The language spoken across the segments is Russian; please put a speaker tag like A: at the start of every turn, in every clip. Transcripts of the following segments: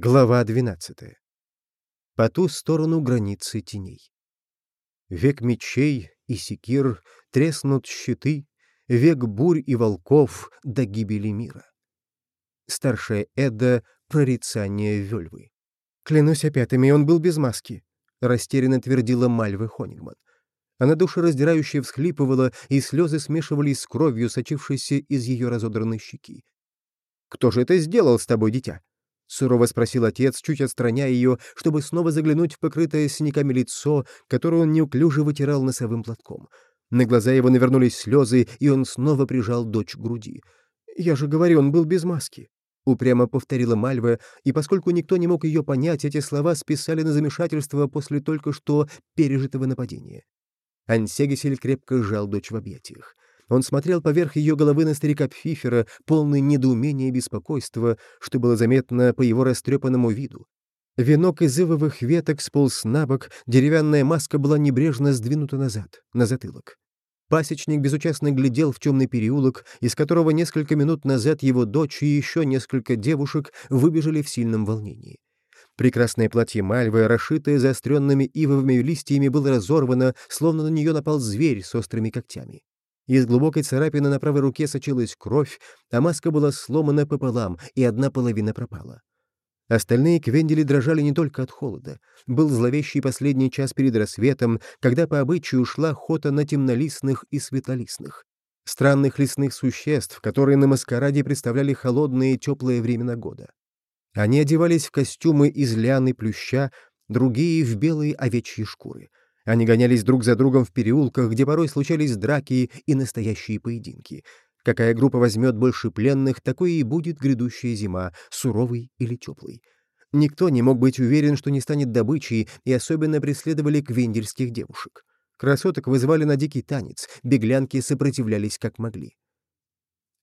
A: Глава 12. По ту сторону границы теней. Век мечей и секир, треснут щиты, век бурь и волков до гибели мира. Старшая Эда — прорицание Вельвы. «Клянусь опятами, он был без маски», — растерянно твердила Мальва Хонигман. Она душераздирающе всхлипывала, и слезы смешивались с кровью, сочившейся из ее разодранной щеки. «Кто же это сделал с тобой, дитя?» — сурово спросил отец, чуть отстраняя ее, чтобы снова заглянуть в покрытое синяками лицо, которое он неуклюже вытирал носовым платком. На глаза его навернулись слезы, и он снова прижал дочь к груди. «Я же говорю, он был без маски», — упрямо повторила Мальва, и поскольку никто не мог ее понять, эти слова списали на замешательство после только что пережитого нападения. Ансегисель крепко сжал дочь в объятиях. Он смотрел поверх ее головы на старика Пфифера, полный недоумения и беспокойства, что было заметно по его растрепанному виду. Венок из ивовых веток сполз на бок, деревянная маска была небрежно сдвинута назад, на затылок. Пасечник безучастно глядел в темный переулок, из которого несколько минут назад его дочь и еще несколько девушек выбежали в сильном волнении. Прекрасное платье Мальвы, расшитое заостренными ивовыми листьями, было разорвано, словно на нее напал зверь с острыми когтями. Из глубокой царапины на правой руке сочилась кровь, а маска была сломана пополам, и одна половина пропала. Остальные квендели дрожали не только от холода. Был зловещий последний час перед рассветом, когда по обычаю шла охота на темнолистных и светлолистных. Странных лесных существ, которые на маскараде представляли холодные и теплые времена года. Они одевались в костюмы из ляны плюща, другие — в белые овечьи шкуры. Они гонялись друг за другом в переулках, где порой случались драки и настоящие поединки. Какая группа возьмет больше пленных, такой и будет грядущая зима, суровой или теплой. Никто не мог быть уверен, что не станет добычей, и особенно преследовали квендельских девушек. Красоток вызвали на дикий танец, беглянки сопротивлялись как могли.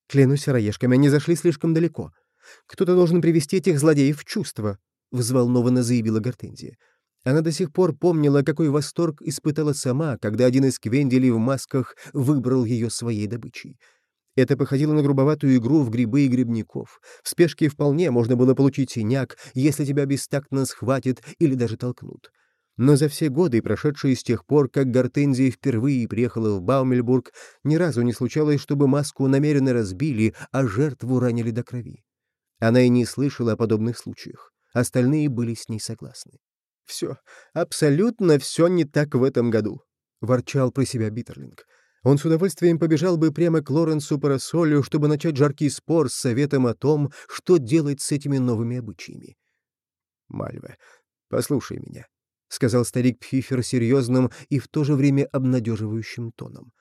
A: «Клянусь раешками, они зашли слишком далеко. Кто-то должен привести этих злодеев в чувство», — взволнованно заявила Гортензия. Она до сих пор помнила, какой восторг испытала сама, когда один из квенделей в масках выбрал ее своей добычей. Это походило на грубоватую игру в грибы и грибников. В спешке вполне можно было получить синяк, если тебя бестактно схватят или даже толкнут. Но за все годы, прошедшие с тех пор, как Гортензия впервые приехала в Баумельбург, ни разу не случалось, чтобы маску намеренно разбили, а жертву ранили до крови. Она и не слышала о подобных случаях. Остальные были с ней согласны. «Все, абсолютно все не так в этом году», — ворчал про себя Биттерлинг. Он с удовольствием побежал бы прямо к Лоренсу Парасолю, чтобы начать жаркий спор с советом о том, что делать с этими новыми обычаями. «Мальва, послушай меня», — сказал старик Пфифер серьезным и в то же время обнадеживающим тоном.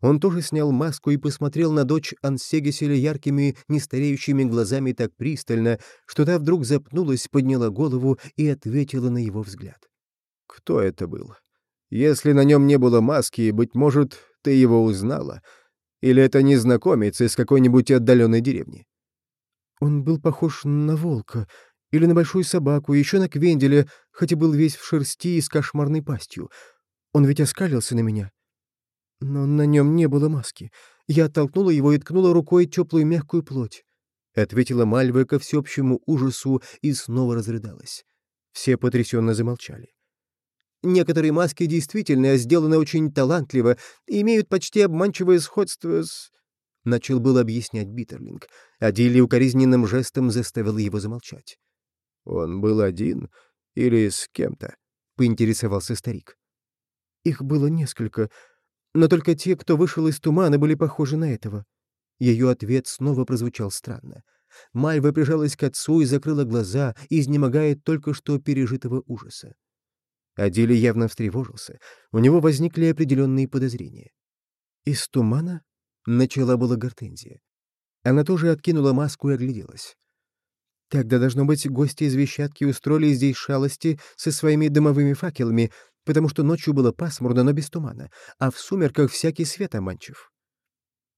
A: Он тоже снял маску и посмотрел на дочь Ансегеселя яркими, нестареющими глазами так пристально, что та вдруг запнулась, подняла голову и ответила на его взгляд. «Кто это был? Если на нем не было маски, быть может, ты его узнала? Или это незнакомец из какой-нибудь отдаленной деревни?» «Он был похож на волка», или на большую собаку, еще на Квенделя, хотя был весь в шерсти и с кошмарной пастью. Он ведь оскалился на меня. Но на нем не было маски. Я оттолкнула его и ткнула рукой теплую мягкую плоть. Ответила Мальва ко всеобщему ужасу и снова разрыдалась. Все потрясенно замолчали. Некоторые маски действительно сделаны очень талантливо и имеют почти обманчивое сходство с... Начал был объяснять Биттерлинг, а Дилли укоризненным жестом заставил его замолчать. «Он был один или с кем-то?» — поинтересовался старик. «Их было несколько», но только те, кто вышел из тумана, были похожи на этого. Ее ответ снова прозвучал странно. Мальва прижалась к отцу и закрыла глаза, изнемогая только что пережитого ужаса. Адили явно встревожился. У него возникли определенные подозрения. «Из тумана?» — начала была Гортензия. Она тоже откинула маску и огляделась. Тогда, должно быть, гости из Вещатки устроили здесь шалости со своими дымовыми факелами, потому что ночью было пасмурно, но без тумана, а в сумерках всякий свет обманчив.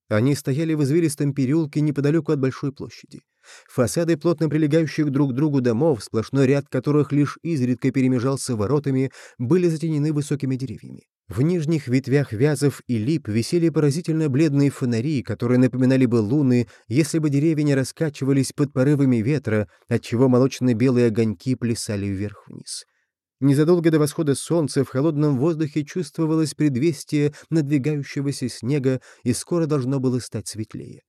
A: Они стояли в извилистом переулке неподалеку от большой площади. Фасады плотно прилегающих друг к другу домов, сплошной ряд которых лишь изредка перемежался воротами, были затенены высокими деревьями. В нижних ветвях вязов и лип висели поразительно бледные фонари, которые напоминали бы луны, если бы деревья не раскачивались под порывами ветра, отчего молочно-белые огоньки плясали вверх-вниз. Незадолго до восхода солнца в холодном воздухе чувствовалось предвестие надвигающегося снега, и скоро должно было стать светлее.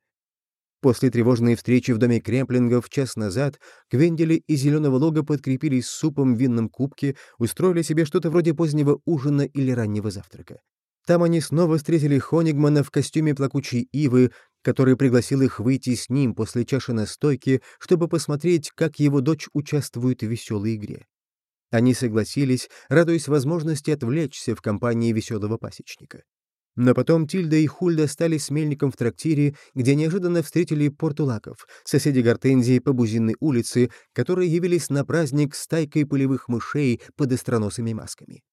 A: После тревожной встречи в доме Кремплингов час назад Квендели и Зеленого Лога подкрепились супом в винном кубке, устроили себе что-то вроде позднего ужина или раннего завтрака. Там они снова встретили Хонигмана в костюме плакучей ивы, который пригласил их выйти с ним после чаши настойки, чтобы посмотреть, как его дочь участвует в веселой игре. Они согласились, радуясь возможности отвлечься в компании веселого пасечника. Но потом Тильда и Хульда стали с в трактире, где неожиданно встретили портулаков, соседи Гортензии по Бузинной улице, которые явились на праздник с тайкой полевых мышей под остроносыми масками.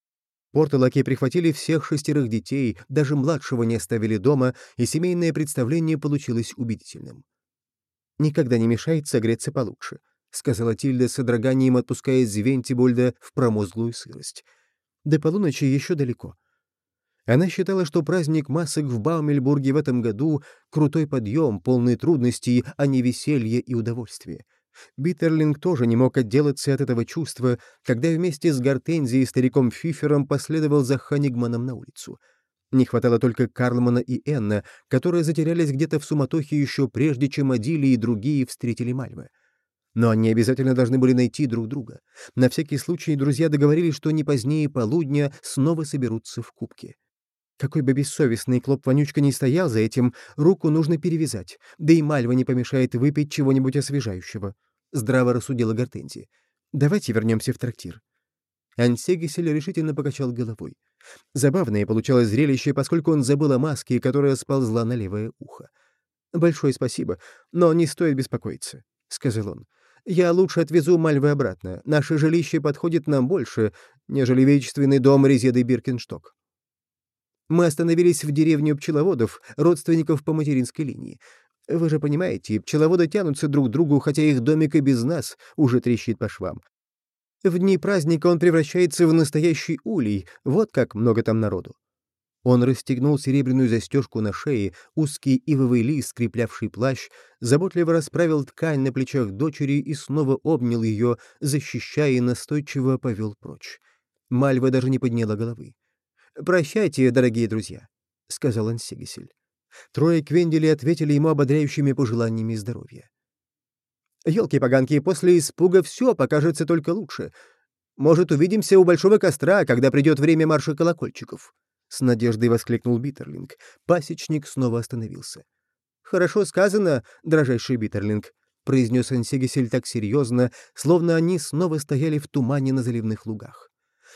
A: Портулаки прихватили всех шестерых детей, даже младшего не оставили дома, и семейное представление получилось убедительным. «Никогда не мешает согреться получше», — сказала Тильда с одраганием, отпуская Звентибольда в промозглую сырость. «До полуночи еще далеко. Она считала, что праздник масок в Баумельбурге в этом году — крутой подъем, полный трудностей, а не веселье и удовольствие. Биттерлинг тоже не мог отделаться от этого чувства, когда вместе с Гортензией и стариком Фифером последовал за Ханигманом на улицу. Не хватало только Карлмана и Энна, которые затерялись где-то в суматохе еще прежде, чем Адили и другие встретили Мальвы. Но они обязательно должны были найти друг друга. На всякий случай друзья договорились, что не позднее полудня снова соберутся в кубке. Какой бы бессовестный Клоп-вонючка не стоял за этим, руку нужно перевязать, да и Мальва не помешает выпить чего-нибудь освежающего. Здраво рассудила Гортензия. Давайте вернемся в трактир. Ансегисель решительно покачал головой. Забавное получалось зрелище, поскольку он забыл о маске, которая сползла на левое ухо. «Большое спасибо, но не стоит беспокоиться», — сказал он. «Я лучше отвезу Мальвы обратно. Наше жилище подходит нам больше, нежели величественный дом Резеды Биркеншток». Мы остановились в деревне пчеловодов, родственников по материнской линии. Вы же понимаете, пчеловоды тянутся друг к другу, хотя их домик и без нас уже трещит по швам. В дни праздника он превращается в настоящий улей, вот как много там народу. Он расстегнул серебряную застежку на шее, узкий ивовый лист, скреплявший плащ, заботливо расправил ткань на плечах дочери и снова обнял ее, защищая и настойчиво повел прочь. Мальва даже не подняла головы. «Прощайте, дорогие друзья», — сказал Ансигисель. Трое Квендели ответили ему ободряющими пожеланиями здоровья. «Елки-поганки, после испуга все покажется только лучше. Может, увидимся у большого костра, когда придет время марша колокольчиков?» С надеждой воскликнул Биттерлинг. Пасечник снова остановился. «Хорошо сказано, дрожайший Биттерлинг», — произнес Ансигисель так серьезно, словно они снова стояли в тумане на заливных лугах.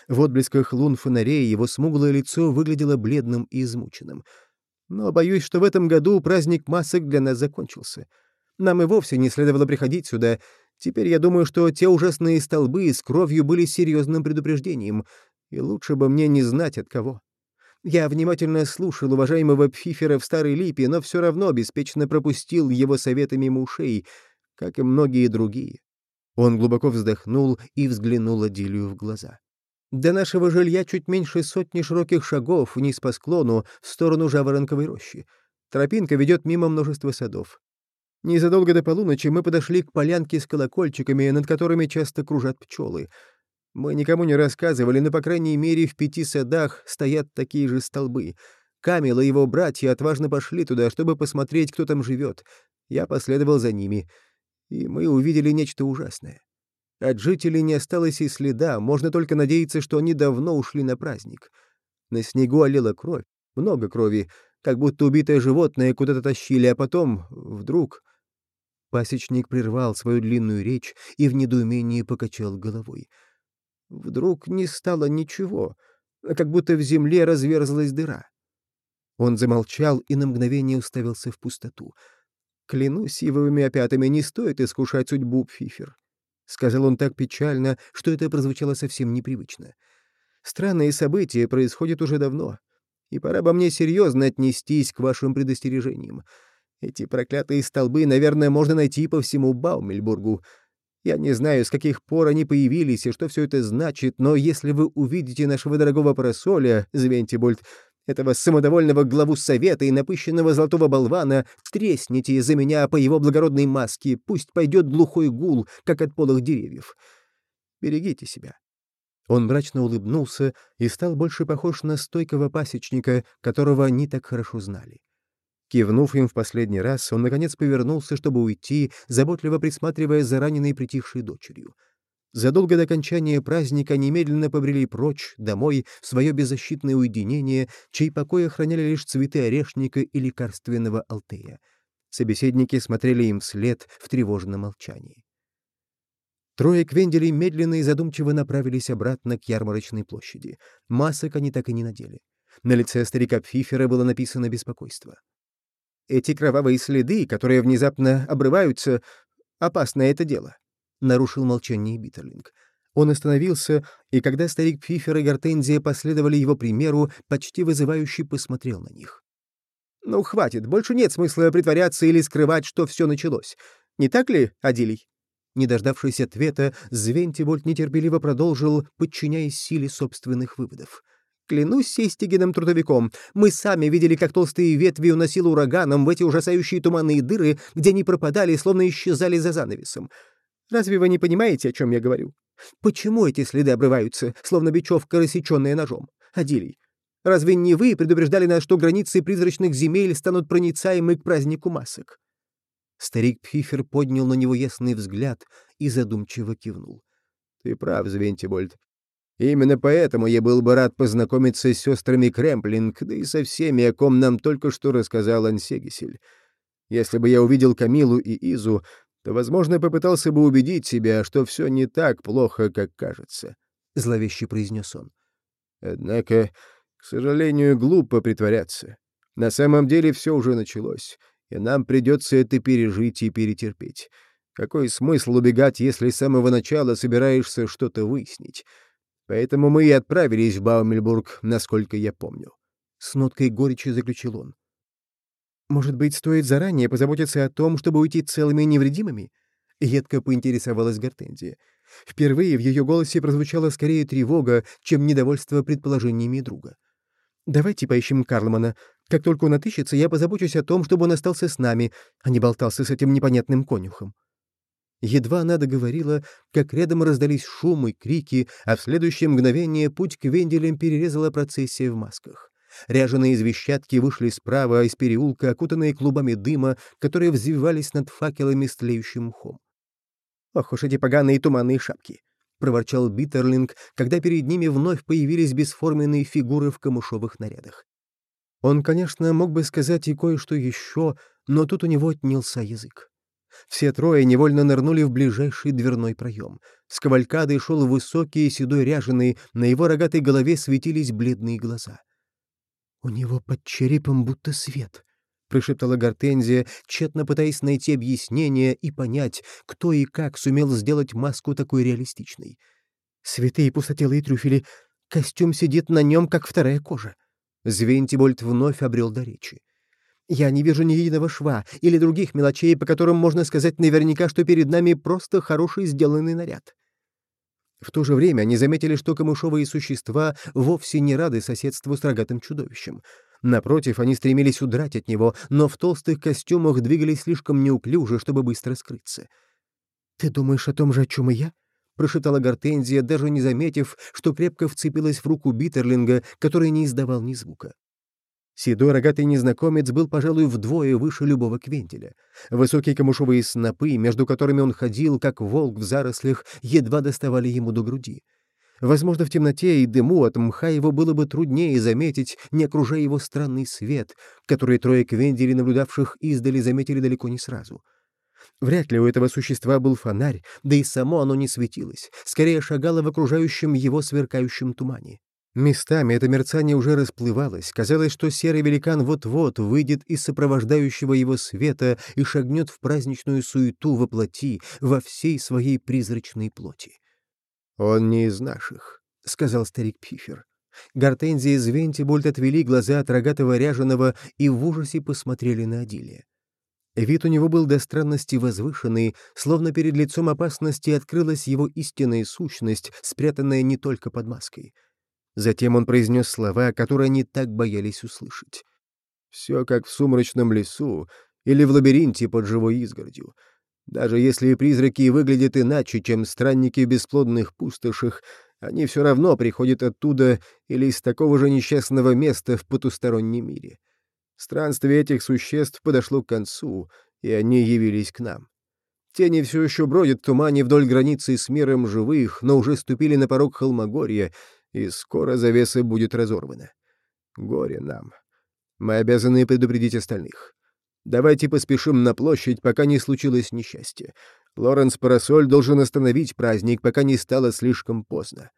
A: В отблесках лун фонарей его смуглое лицо выглядело бледным и измученным. Но боюсь, что в этом году праздник масок для нас закончился. Нам и вовсе не следовало приходить сюда. Теперь я думаю, что те ужасные столбы с кровью были серьезным предупреждением, и лучше бы мне не знать от кого. Я внимательно слушал уважаемого Пфифера в Старой Липе, но все равно беспечно пропустил его советы мимо ушей, как и многие другие. Он глубоко вздохнул и взглянул Адилию в глаза. До нашего жилья чуть меньше сотни широких шагов вниз по склону в сторону Жаворонковой рощи. Тропинка ведет мимо множества садов. Незадолго до полуночи мы подошли к полянке с колокольчиками, над которыми часто кружат пчелы. Мы никому не рассказывали, но, по крайней мере, в пяти садах стоят такие же столбы. Камила и его братья отважно пошли туда, чтобы посмотреть, кто там живет. Я последовал за ними, и мы увидели нечто ужасное. От жителей не осталось и следа, можно только надеяться, что они давно ушли на праздник. На снегу олела кровь, много крови, как будто убитое животное куда-то тащили, а потом вдруг... Пасечник прервал свою длинную речь и в недоумении покачал головой. Вдруг не стало ничего, как будто в земле разверзлась дыра. Он замолчал и на мгновение уставился в пустоту. Клянусь сивовыми опятами, не стоит искушать судьбу Пфифер. — сказал он так печально, что это прозвучало совсем непривычно. «Странные события происходят уже давно, и пора бы мне серьезно отнестись к вашим предостережениям. Эти проклятые столбы, наверное, можно найти по всему Баумельбургу. Я не знаю, с каких пор они появились и что все это значит, но если вы увидите нашего дорогого парасоля, Звентибольд, этого самодовольного главу совета и напыщенного золотого болвана, тресните из-за меня по его благородной маске, пусть пойдет глухой гул, как от полых деревьев. Берегите себя. Он мрачно улыбнулся и стал больше похож на стойкого пасечника, которого они так хорошо знали. Кивнув им в последний раз, он, наконец, повернулся, чтобы уйти, заботливо присматривая за раненой притихшей дочерью. Задолго до окончания праздника немедленно побрели прочь, домой, в свое беззащитное уединение, чей покой охраняли лишь цветы орешника и лекарственного алтея. Собеседники смотрели им вслед в тревожном молчании. Трое квенделей медленно и задумчиво направились обратно к ярмарочной площади. Масок они так и не надели. На лице старика Пфифера было написано беспокойство. «Эти кровавые следы, которые внезапно обрываются, опасное это дело», — нарушил молчание Биттерлинг. Он остановился, и когда старик Пфифер и Гортензия последовали его примеру, почти вызывающе посмотрел на них. «Ну, хватит, больше нет смысла притворяться или скрывать, что все началось. Не так ли, Адилий?» Не дождавшись ответа, Звентивольт нетерпеливо продолжил, подчиняясь силе собственных выводов. «Клянусь сейстигиным трудовиком, мы сами видели, как толстые ветви уносило ураганом в эти ужасающие туманные дыры, где они пропадали, словно исчезали за занавесом. Разве вы не понимаете, о чем я говорю? Почему эти следы обрываются, словно бечевка, рассеченная ножом? Адилий, разве не вы предупреждали нас, что границы призрачных земель станут проницаемы к празднику масок?» Старик Пфифер поднял на него ясный взгляд и задумчиво кивнул. — Ты прав, Звентибольд. Именно поэтому я был бы рад познакомиться с сестрами Кремплинг, да и со всеми, о ком нам только что рассказал Ансегисель. Если бы я увидел Камилу и Изу, то, возможно, попытался бы убедить себя, что все не так плохо, как кажется, — зловеще произнес он. Однако, к сожалению, глупо притворяться. На самом деле все уже началось и нам придется это пережить и перетерпеть. Какой смысл убегать, если с самого начала собираешься что-то выяснить? Поэтому мы и отправились в Баумельбург, насколько я помню. С ноткой горечи заключил он. «Может быть, стоит заранее позаботиться о том, чтобы уйти целыми и невредимыми?» Едко поинтересовалась Гортензия. Впервые в ее голосе прозвучала скорее тревога, чем недовольство предположениями друга. «Давайте поищем Карлмана. Как только он отыщется, я позабочусь о том, чтобы он остался с нами, а не болтался с этим непонятным конюхом». Едва она договорила, как рядом раздались шумы, крики, а в следующее мгновение путь к Венделям перерезала процессия в масках. Ряженые извещатки вышли справа из переулка, окутанные клубами дыма, которые взвивались над факелами с тлеющим мхом. «Ох уж эти поганые туманные шапки!» — проворчал Биттерлинг, когда перед ними вновь появились бесформенные фигуры в камышовых нарядах. Он, конечно, мог бы сказать и кое-что еще, но тут у него отнялся язык. Все трое невольно нырнули в ближайший дверной проем. С кавалькадой шел высокий седой ряженый, на его рогатой голове светились бледные глаза. «У него под черепом будто свет», — прошептала Гортензия, тщетно пытаясь найти объяснение и понять, кто и как сумел сделать маску такой реалистичной. «Святые пустотелые трюфели, костюм сидит на нем, как вторая кожа». Звентибольд вновь обрел до речи. «Я не вижу ни единого шва или других мелочей, по которым можно сказать наверняка, что перед нами просто хороший сделанный наряд». В то же время они заметили, что камышовые существа вовсе не рады соседству с рогатым чудовищем. Напротив, они стремились удрать от него, но в толстых костюмах двигались слишком неуклюже, чтобы быстро скрыться. «Ты думаешь о том же, о чем и я?» — прошептала Гортензия, даже не заметив, что крепко вцепилась в руку Биттерлинга, который не издавал ни звука. Седой рогатый незнакомец был, пожалуй, вдвое выше любого квентеля. Высокие камышовые снопы, между которыми он ходил, как волк в зарослях, едва доставали ему до груди. Возможно, в темноте и дыму от мха его было бы труднее заметить, не окружая его странный свет, который трое квенделей, наблюдавших издали, заметили далеко не сразу. Вряд ли у этого существа был фонарь, да и само оно не светилось, скорее шагало в окружающем его сверкающем тумане. Местами это мерцание уже расплывалось, казалось, что серый великан вот-вот выйдет из сопровождающего его света и шагнет в праздничную суету во плоти, во всей своей призрачной плоти. «Он не из наших», — сказал старик Пифер. Гортензия и Звентибольд отвели глаза от рогатого ряженого и в ужасе посмотрели на Адилия. Вид у него был до странности возвышенный, словно перед лицом опасности открылась его истинная сущность, спрятанная не только под маской. Затем он произнес слова, которые они так боялись услышать. «Все как в сумрачном лесу или в лабиринте под живой изгородью. Даже если призраки выглядят иначе, чем странники в бесплодных пустошах, они все равно приходят оттуда или из такого же несчастного места в потустороннем мире. Странствие этих существ подошло к концу, и они явились к нам. Тени все еще бродят в тумане вдоль границы с миром живых, но уже ступили на порог Холмогорья, и скоро завеса будет разорвана. Горе нам. Мы обязаны предупредить остальных. Давайте поспешим на площадь, пока не случилось несчастье. Лоренс Парасоль должен остановить праздник, пока не стало слишком поздно.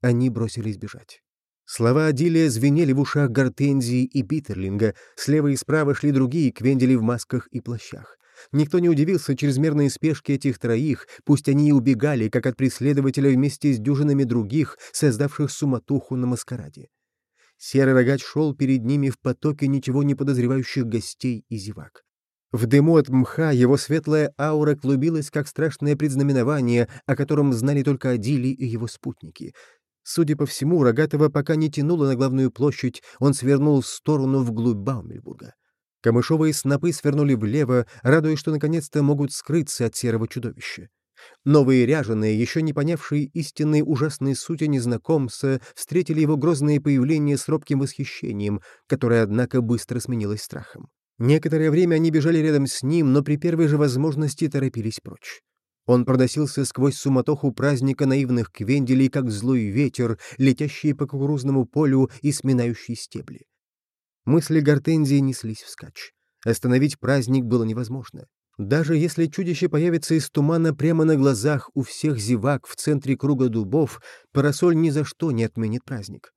A: Они бросились бежать. Слова Адилия звенели в ушах Гортензии и Биттерлинга, слева и справа шли другие квендели в масках и плащах. Никто не удивился чрезмерной спешке этих троих, пусть они и убегали, как от преследователя вместе с дюжинами других, создавших суматоху на маскараде. Серый рогач шел перед ними в потоке ничего не подозревающих гостей и зевак. В дыму от мха его светлая аура клубилась, как страшное предзнаменование, о котором знали только Адили и его спутники — Судя по всему, Рогатого пока не тянуло на главную площадь, он свернул в сторону вглубь Баумельбурга. Камышовые снопы свернули влево, радуясь, что наконец-то могут скрыться от серого чудовища. Новые ряженые, еще не понявшие истинной ужасной сути незнакомца, встретили его грозное появление с робким восхищением, которое, однако, быстро сменилось страхом. Некоторое время они бежали рядом с ним, но при первой же возможности торопились прочь. Он проносился сквозь суматоху праздника наивных квенделей, как злой ветер, летящий по кукурузному полю и сминающий стебли. Мысли Гортензии неслись вскачь. Остановить праздник было невозможно. Даже если чудище появится из тумана прямо на глазах у всех зевак в центре круга дубов, парасоль ни за что не отменит праздник.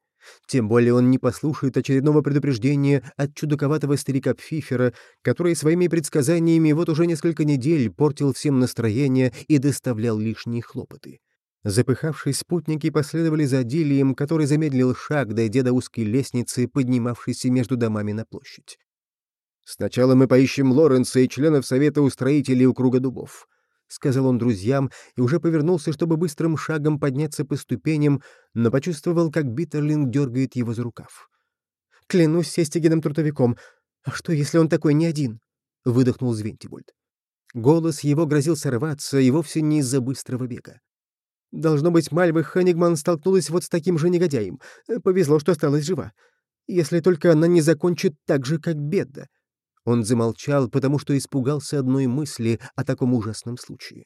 A: Тем более он не послушает очередного предупреждения от чудаковатого старика Пфифера, который своими предсказаниями вот уже несколько недель портил всем настроение и доставлял лишние хлопоты. Запыхавшись спутники последовали за Дилием, который замедлил шаг, дойдя до узкой лестницы, поднимавшейся между домами на площадь. «Сначала мы поищем Лоренса и членов Совета устроителей у Круга Дубов. — сказал он друзьям и уже повернулся, чтобы быстрым шагом подняться по ступеням, но почувствовал, как Биттерлинг дергает его за рукав. «Клянусь сестигином-трутовиком, а что, если он такой не один?» — выдохнул Звентибольд. Голос его грозил сорваться, и вовсе не из-за быстрого бега. Должно быть, Мальва Хеннигман столкнулась вот с таким же негодяем. Повезло, что осталась жива. Если только она не закончит так же, как Бедда. Он замолчал, потому что испугался одной мысли о таком ужасном случае.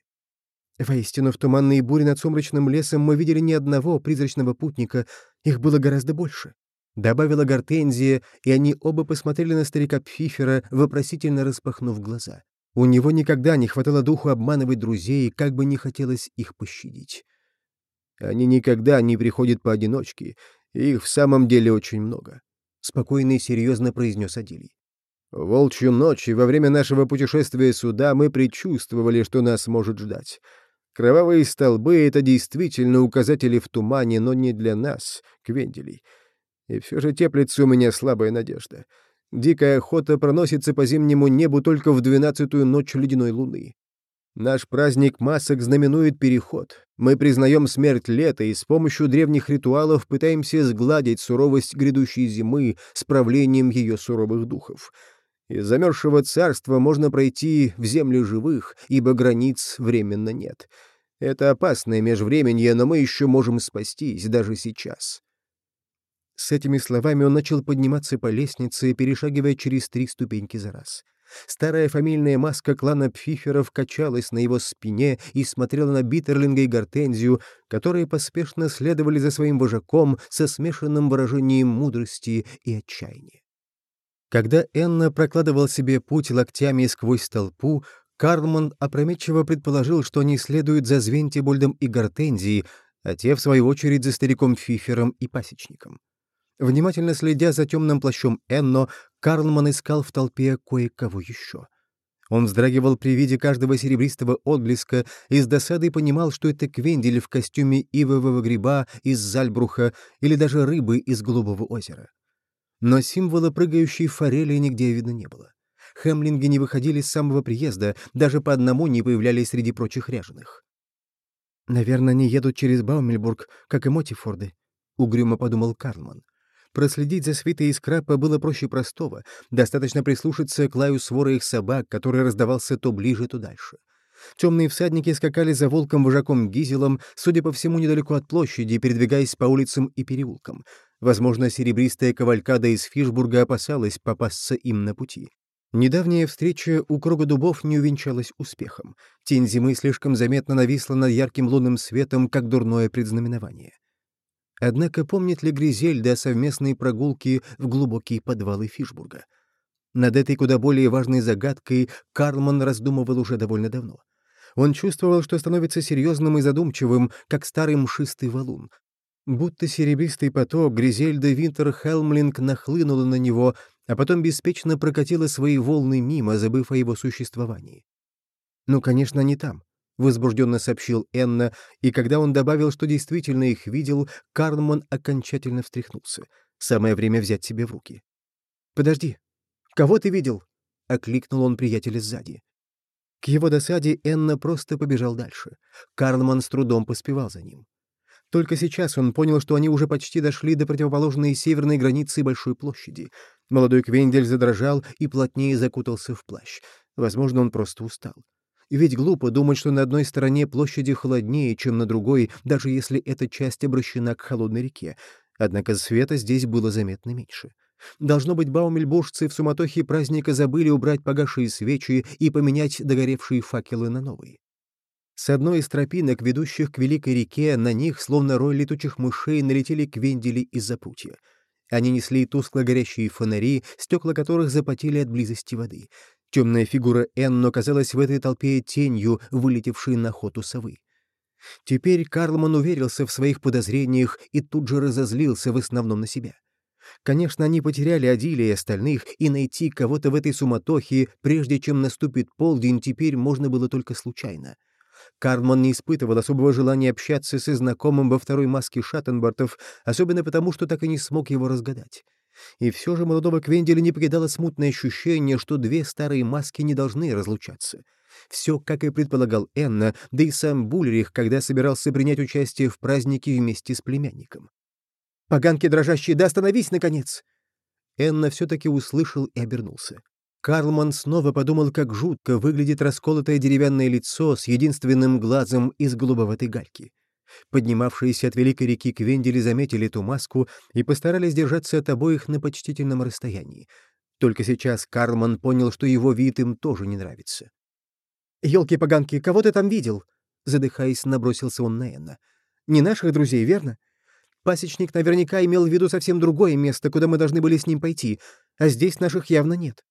A: Воистину, в туманные бури над сумрачным лесом мы видели не одного призрачного путника, их было гораздо больше. Добавила Гортензия, и они оба посмотрели на старика Пфифера, вопросительно распахнув глаза. У него никогда не хватало духу обманывать друзей, как бы не хотелось их пощадить. Они никогда не приходят поодиночке, их в самом деле очень много. Спокойно и серьезно произнес Адилий. Волчью ночь и во время нашего путешествия сюда мы предчувствовали, что нас может ждать. Кровавые столбы — это действительно указатели в тумане, но не для нас, Квенделей. И все же теплится у меня слабая надежда. Дикая охота проносится по зимнему небу только в двенадцатую ночь ледяной луны. Наш праздник масок знаменует переход. Мы признаем смерть лета и с помощью древних ритуалов пытаемся сгладить суровость грядущей зимы с правлением ее суровых духов. Из замерзшего царства можно пройти в землю живых, ибо границ временно нет. Это опасное межвременье, но мы еще можем спастись даже сейчас». С этими словами он начал подниматься по лестнице, перешагивая через три ступеньки за раз. Старая фамильная маска клана Пфиферов качалась на его спине и смотрела на Биттерлинга и Гортензию, которые поспешно следовали за своим вожаком со смешанным выражением мудрости и отчаяния. Когда Энна прокладывал себе путь локтями сквозь толпу, Карлман опрометчиво предположил, что они следуют за Звентибольдом и Гортензией, а те, в свою очередь, за стариком Фифером и пасечником. Внимательно следя за темным плащом Энно, Карлман искал в толпе кое-кого еще. Он вздрагивал при виде каждого серебристого отблеска и с досадой понимал, что это Квендель в костюме ивового гриба из Зальбруха или даже рыбы из Голубого озера но символа прыгающей форели нигде видно не было. хемлинги не выходили с самого приезда, даже по одному не появлялись среди прочих ряженых. «Наверное, они едут через Баумельбург, как и Мотифорды», — угрюмо подумал Карлман. Проследить за свитой из крапа было проще простого, достаточно прислушаться к лаю свора их собак, который раздавался то ближе, то дальше. Темные всадники скакали за волком-вожаком Гизелом, судя по всему, недалеко от площади, передвигаясь по улицам и переулкам. Возможно, серебристая кавалькада из Фишбурга опасалась попасться им на пути. Недавняя встреча у круга дубов не увенчалась успехом. Тень зимы слишком заметно нависла над ярким лунным светом, как дурное предзнаменование. Однако помнит ли Гризельда совместные прогулки в глубокие подвалы Фишбурга? Над этой куда более важной загадкой Карлман раздумывал уже довольно давно. Он чувствовал, что становится серьезным и задумчивым, как старый мшистый валун. Будто серебристый поток Гризельда Винтер Хелмлинг нахлынула на него, а потом беспечно прокатила свои волны мимо, забыв о его существовании. Ну, конечно, не там. — возбужденно сообщил Энна, и когда он добавил, что действительно их видел, Карлман окончательно встряхнулся. Самое время взять себе в руки. «Подожди. Кого ты видел?» — окликнул он приятеля сзади. К его досаде Энна просто побежал дальше. Карлман с трудом поспевал за ним. Только сейчас он понял, что они уже почти дошли до противоположной северной границы Большой площади. Молодой Квендель задрожал и плотнее закутался в плащ. Возможно, он просто устал. Ведь глупо думать, что на одной стороне площади холоднее, чем на другой, даже если эта часть обращена к холодной реке. Однако света здесь было заметно меньше. Должно быть, баумельбуржцы в суматохе праздника забыли убрать погасшие свечи и поменять догоревшие факелы на новые. С одной из тропинок, ведущих к Великой реке, на них, словно рой летучих мышей, налетели квендели из запутья. Они несли тускло горящие фонари, стекла которых запотели от близости воды. Темная фигура Энно казалась в этой толпе тенью, вылетевшей на охоту совы. Теперь Карлман уверился в своих подозрениях и тут же разозлился в основном на себя. Конечно, они потеряли Адили и остальных, и найти кого-то в этой суматохе, прежде чем наступит полдень, теперь можно было только случайно. Карлман не испытывал особого желания общаться со знакомым во второй маске Шаттенбартов, особенно потому, что так и не смог его разгадать. И все же молодого Квенделя не покидало смутное ощущение, что две старые маски не должны разлучаться. Все, как и предполагал Энна, да и сам Буллерих, когда собирался принять участие в празднике вместе с племянником. «Поганки дрожащие, да остановись, наконец!» Энна все-таки услышал и обернулся. Карлман снова подумал, как жутко выглядит расколотое деревянное лицо с единственным глазом из голубоватой гальки. Поднимавшиеся от великой реки Квендели заметили эту маску и постарались держаться от обоих на почтительном расстоянии. Только сейчас Карлман понял, что его вид им тоже не нравится. «Елки-поганки, кого ты там видел?» Задыхаясь, набросился он на Энна. «Не наших друзей, верно? Пасечник наверняка имел в виду совсем другое место, куда мы должны были с ним пойти, а здесь наших явно нет».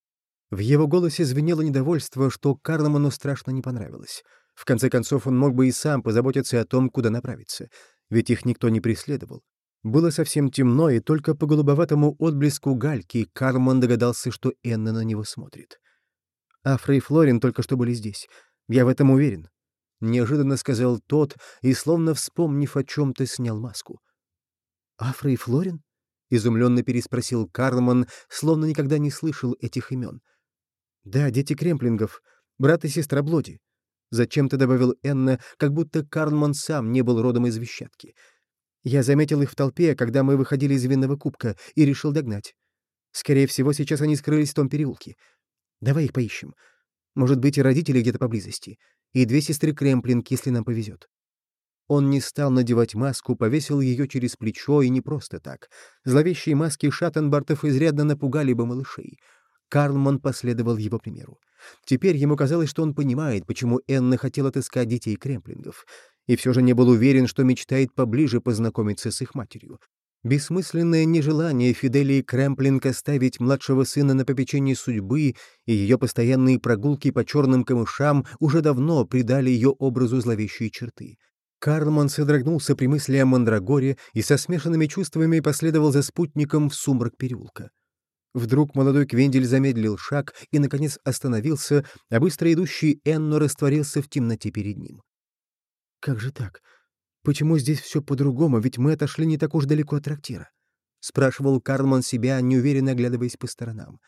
A: В его голосе звенело недовольство, что Карлману страшно не понравилось. В конце концов, он мог бы и сам позаботиться о том, куда направиться, ведь их никто не преследовал. Было совсем темно, и только по голубоватому отблеску гальки Карман догадался, что Энна на него смотрит. «Афра и Флорин только что были здесь. Я в этом уверен», — неожиданно сказал тот и, словно вспомнив о чем-то, снял маску. «Афра и Флорин?» — изумленно переспросил Карлман, словно никогда не слышал этих имен. «Да, дети Кремплингов, брат и сестра Блоди. Зачем-то добавил Энна, как будто Карлман сам не был родом из Вещатки. Я заметил их в толпе, когда мы выходили из винного кубка, и решил догнать. Скорее всего, сейчас они скрылись в том переулке. Давай их поищем. Может быть, и родители где-то поблизости. И две сестры Кремплинг, если нам повезет. Он не стал надевать маску, повесил ее через плечо, и не просто так. Зловещие маски Шаттенбартов изрядно напугали бы малышей. Карлман последовал его примеру. Теперь ему казалось, что он понимает, почему Энна хотел отыскать детей кремплингов, и все же не был уверен, что мечтает поближе познакомиться с их матерью. Бессмысленное нежелание Фиделии Кремплинг оставить младшего сына на попечении судьбы и ее постоянные прогулки по черным камышам уже давно придали ее образу зловещие черты. Карлман содрогнулся при мысли о Мандрагоре и со смешанными чувствами последовал за спутником в сумрак переулка. Вдруг молодой Квендель замедлил шаг и, наконец, остановился, а быстро идущий Энно растворился в темноте перед ним. «Как же так? Почему здесь все по-другому, ведь мы отошли не так уж далеко от трактира?» — спрашивал Карлман себя, неуверенно оглядываясь по сторонам.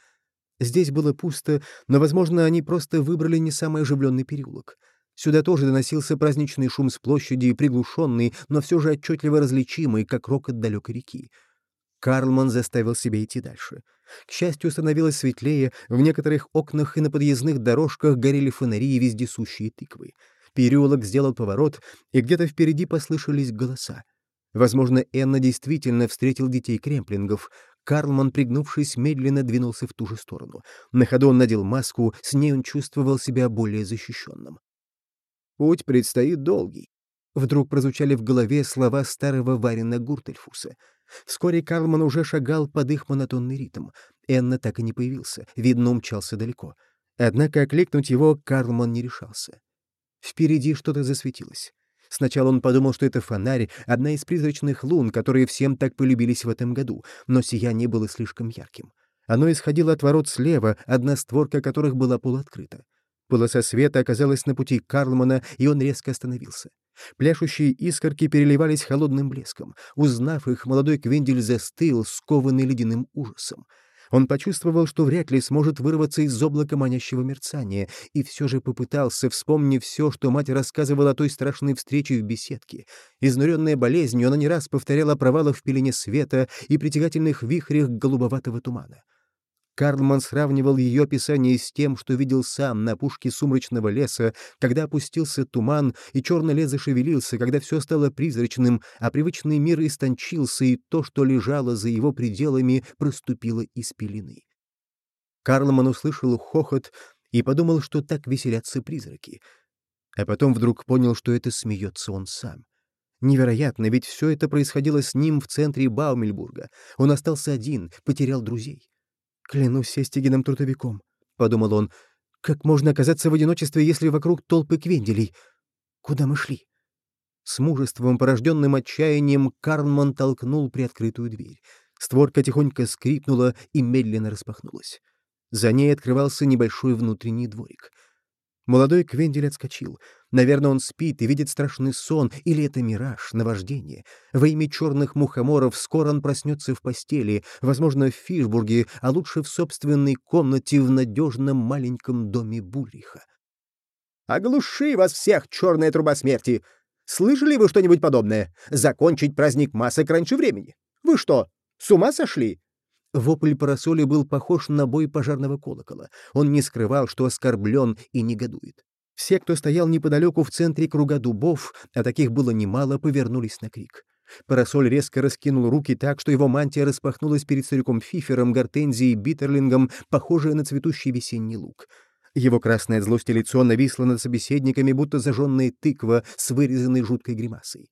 A: Здесь было пусто, но, возможно, они просто выбрали не самый оживленный переулок. Сюда тоже доносился праздничный шум с площади, приглушенный, но все же отчетливо различимый, как рокот далекой реки. Карлман заставил себя идти дальше. К счастью, становилось светлее, в некоторых окнах и на подъездных дорожках горели фонари и вездесущие тыквы. Переулок сделал поворот, и где-то впереди послышались голоса. Возможно, Энна действительно встретил детей кремплингов. Карлман, пригнувшись, медленно двинулся в ту же сторону. На ходу он надел маску, с ней он чувствовал себя более защищенным. Путь предстоит долгий. Вдруг прозвучали в голове слова старого Варина Гуртельфуса. Вскоре Карлман уже шагал под их монотонный ритм. Энна так и не появился, видно, умчался далеко. Однако окликнуть его Карлман не решался. Впереди что-то засветилось. Сначала он подумал, что это фонарь, одна из призрачных лун, которые всем так полюбились в этом году, но сияние было слишком ярким. Оно исходило от ворот слева, одна створка которых была полуоткрыта. Полоса света оказалась на пути Карлмана, и он резко остановился. Пляшущие искорки переливались холодным блеском. Узнав их, молодой Квендель застыл, скованный ледяным ужасом. Он почувствовал, что вряд ли сможет вырваться из облака манящего мерцания, и все же попытался, вспомнив все, что мать рассказывала о той страшной встрече в беседке. Изнуренная болезнью, она не раз повторяла о в пелене света и притягательных вихрях голубоватого тумана. Карлман сравнивал ее описание с тем, что видел сам на пушке сумрачного леса, когда опустился туман, и черный лес зашевелился, когда все стало призрачным, а привычный мир истончился, и то, что лежало за его пределами, проступило из пелены. Карлман услышал хохот и подумал, что так веселятся призраки. А потом вдруг понял, что это смеется он сам. Невероятно, ведь все это происходило с ним в центре Баумельбурга. Он остался один, потерял друзей. «Клянусь Сестигиным трудовиком», — подумал он, — «как можно оказаться в одиночестве, если вокруг толпы квенделей? Куда мы шли?» С мужеством, порожденным отчаянием, Карлман толкнул приоткрытую дверь. Створка тихонько скрипнула и медленно распахнулась. За ней открывался небольшой внутренний дворик — Молодой Квендель отскочил. Наверное, он спит и видит страшный сон, или это мираж, наваждение. Во имя черных мухоморов скоро он проснется в постели, возможно, в Фишбурге, а лучше в собственной комнате в надежном маленьком доме Бульриха.
B: «Оглуши вас всех, черная труба смерти! Слышали вы что-нибудь подобное? Закончить праздник масок раньше времени? Вы что, с ума сошли?
A: Вопль парасоли был похож на бой пожарного колокола. Он не скрывал, что оскорблен и негодует. Все, кто стоял неподалеку в центре круга дубов, а таких было немало, повернулись на крик. Парасоль резко раскинул руки так, что его мантия распахнулась перед стариком Фифером, Гортензией, Биттерлингом, похожая на цветущий весенний лук. Его красное от злости лицо нависло над собеседниками, будто зажженная тыква с вырезанной жуткой гримасой.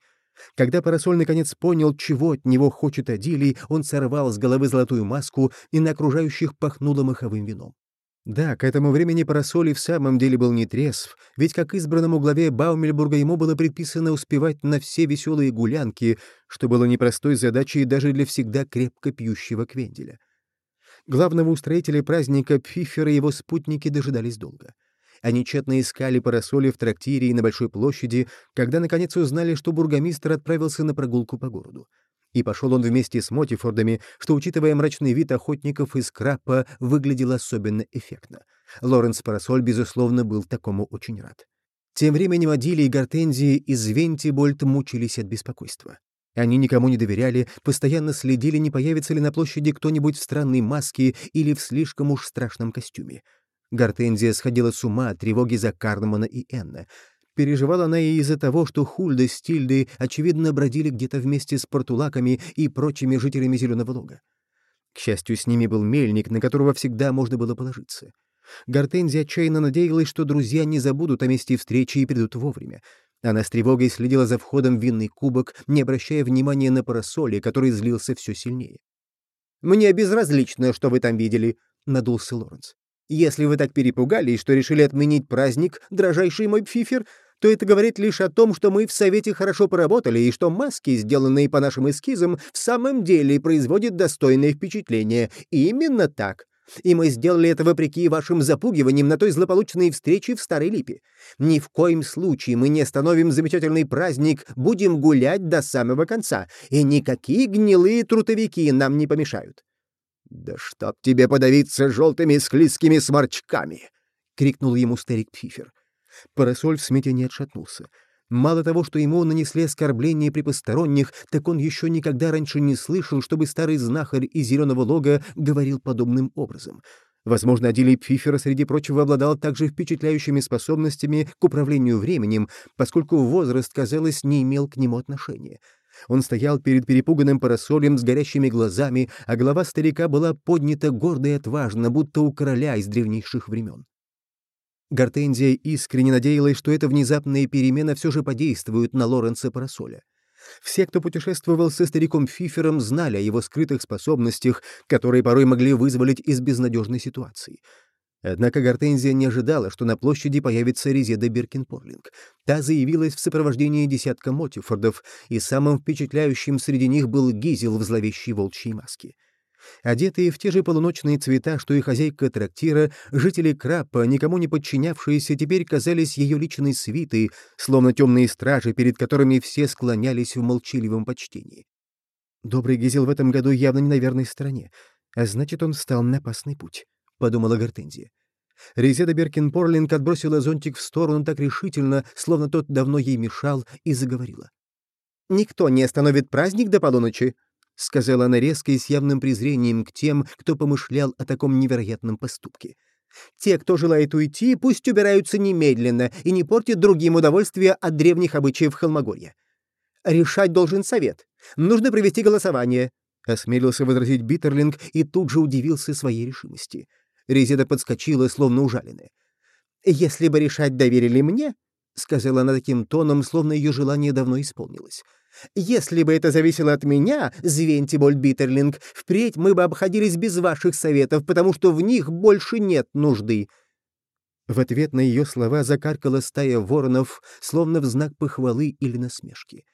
A: Когда Парасоль наконец понял, чего от него хочет Адилий, он сорвал с головы золотую маску, и на окружающих пахнуло маховым вином. Да, к этому времени Парасоль и в самом деле был не трезв, ведь как избранному главе Баумельбурга ему было предписано успевать на все веселые гулянки, что было непростой задачей даже для всегда крепко пьющего Квенделя. Главного устроителя праздника Пфифера и его спутники дожидались долго. Они тщетно искали парасоли в трактире и на Большой площади, когда наконец узнали, что бургомистр отправился на прогулку по городу. И пошел он вместе с Мотифордами, что, учитывая мрачный вид охотников из Крапа, выглядело особенно эффектно. Лоренс Парасоль, безусловно, был такому очень рад. Тем временем Адили и Гортензии из Вентибольт мучились от беспокойства. Они никому не доверяли, постоянно следили, не появится ли на площади кто-нибудь в странной маске или в слишком уж страшном костюме. Гортензия сходила с ума от тревоги за Карнмана и Энна. Переживала она и из-за того, что Хульда с Тильдой, очевидно, бродили где-то вместе с портулаками и прочими жителями Зеленого Лога. К счастью, с ними был мельник, на которого всегда можно было положиться. Гортензия отчаянно надеялась, что друзья не забудут о месте встречи и придут вовремя. Она с тревогой следила за входом в винный кубок, не обращая внимания на парасоли, который злился все сильнее.
B: «Мне безразлично, что вы там видели», — надулся Лоренс. Если вы так перепугались, что решили отменить праздник, дрожайший мой пфифер, то это говорит лишь о том, что мы в Совете хорошо поработали и что маски, сделанные по нашим эскизам, в самом деле производят достойное впечатление. Именно так. И мы сделали это вопреки вашим запугиваниям на той злополучной встрече в Старой Липе. Ни в коем случае мы не остановим замечательный праздник, будем гулять до самого конца, и никакие гнилые трутовики нам не помешают. «Да чтоб тебе подавиться желтыми склизкими сморчками!» — крикнул ему старик Пфифер.
A: Парасоль в смятении отшатнулся. Мало того, что ему нанесли оскорбления при посторонних, так он еще никогда раньше не слышал, чтобы старый знахарь из Зеленого Лога говорил подобным образом. Возможно, Адилий Пфифера, среди прочего, обладал также впечатляющими способностями к управлению временем, поскольку возраст, казалось, не имел к нему отношения. Он стоял перед перепуганным парасолем с горящими глазами, а голова старика была поднята гордо и отважно, будто у короля из древнейших времен. Гортензия искренне надеялась, что эта внезапная перемена все же подействует на Лоренца Парасоля. Все, кто путешествовал со стариком Фифером, знали о его скрытых способностях, которые порой могли вызволить из безнадежной ситуации. Однако Гортензия не ожидала, что на площади появится Резеда Биркинпорлинг. Та заявилась в сопровождении десятка мотифордов, и самым впечатляющим среди них был Гизел в зловещей волчьей маске. Одетые в те же полуночные цвета, что и хозяйка трактира, жители Крапа, никому не подчинявшиеся, теперь казались ее личной свитой, словно темные стражи, перед которыми все склонялись в молчаливом почтении. «Добрый Гизел в этом году явно не на верной стороне, а значит, он встал на опасный путь», — подумала Гортензия. Резеда Беркин-Порлинг отбросила зонтик в сторону так решительно, словно тот давно ей мешал, и заговорила.
B: «Никто не остановит праздник до полуночи.
A: — сказала она резко и с явным презрением к тем, кто помышлял о таком невероятном поступке.
B: «Те, кто желает уйти, пусть убираются немедленно и не портят другим удовольствие от древних обычаев Холмогорья. Решать должен совет. Нужно провести голосование», — осмелился возразить Биттерлинг и тут же удивился своей решимости. Резеда подскочила, словно ужаленная. «Если бы решать доверили мне», — сказала она таким тоном, словно ее желание давно исполнилось, — если бы это зависело от меня, Звентибольд Биттерлинг, впредь мы бы обходились без ваших советов, потому что в них больше нет нужды».
A: В ответ на ее слова закаркала стая воронов, словно в знак похвалы или насмешки.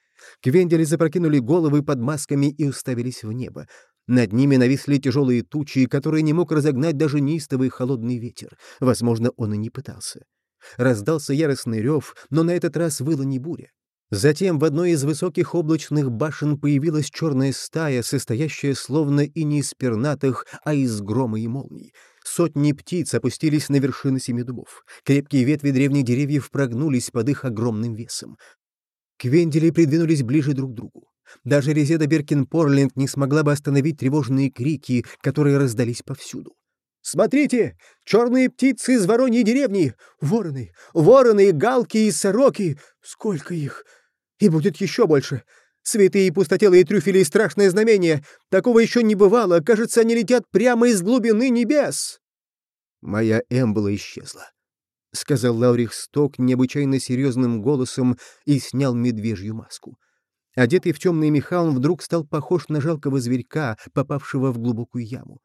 A: Квендели запрокинули головы под масками и уставились в небо. Над ними нависли тяжелые тучи, которые не мог разогнать даже неистовый холодный ветер. Возможно, он и не пытался. Раздался яростный рев, но на этот раз выла не буря. Затем в одной из высоких облачных башен появилась черная стая, состоящая словно и не из пернатых, а из грома и молний. Сотни птиц опустились на вершины семи дубов. Крепкие ветви древних деревьев прогнулись под их огромным весом. Квендели придвинулись ближе друг к другу. Даже Резеда Беркин-Порленд не смогла бы остановить тревожные крики, которые раздались повсюду.
B: «Смотрите! Черные птицы из вороньей деревни! Вороны! Вороны, галки и сороки! Сколько их! И будет еще больше. Святые пустотелые трюфели и страшное знамение. Такого еще не бывало. Кажется, они летят прямо из глубины небес.
A: Моя Эмбла исчезла, — сказал Лаурих Сток необычайно серьезным голосом и снял медвежью маску. Одетый в темный меха, он вдруг стал похож на жалкого зверька, попавшего в глубокую яму.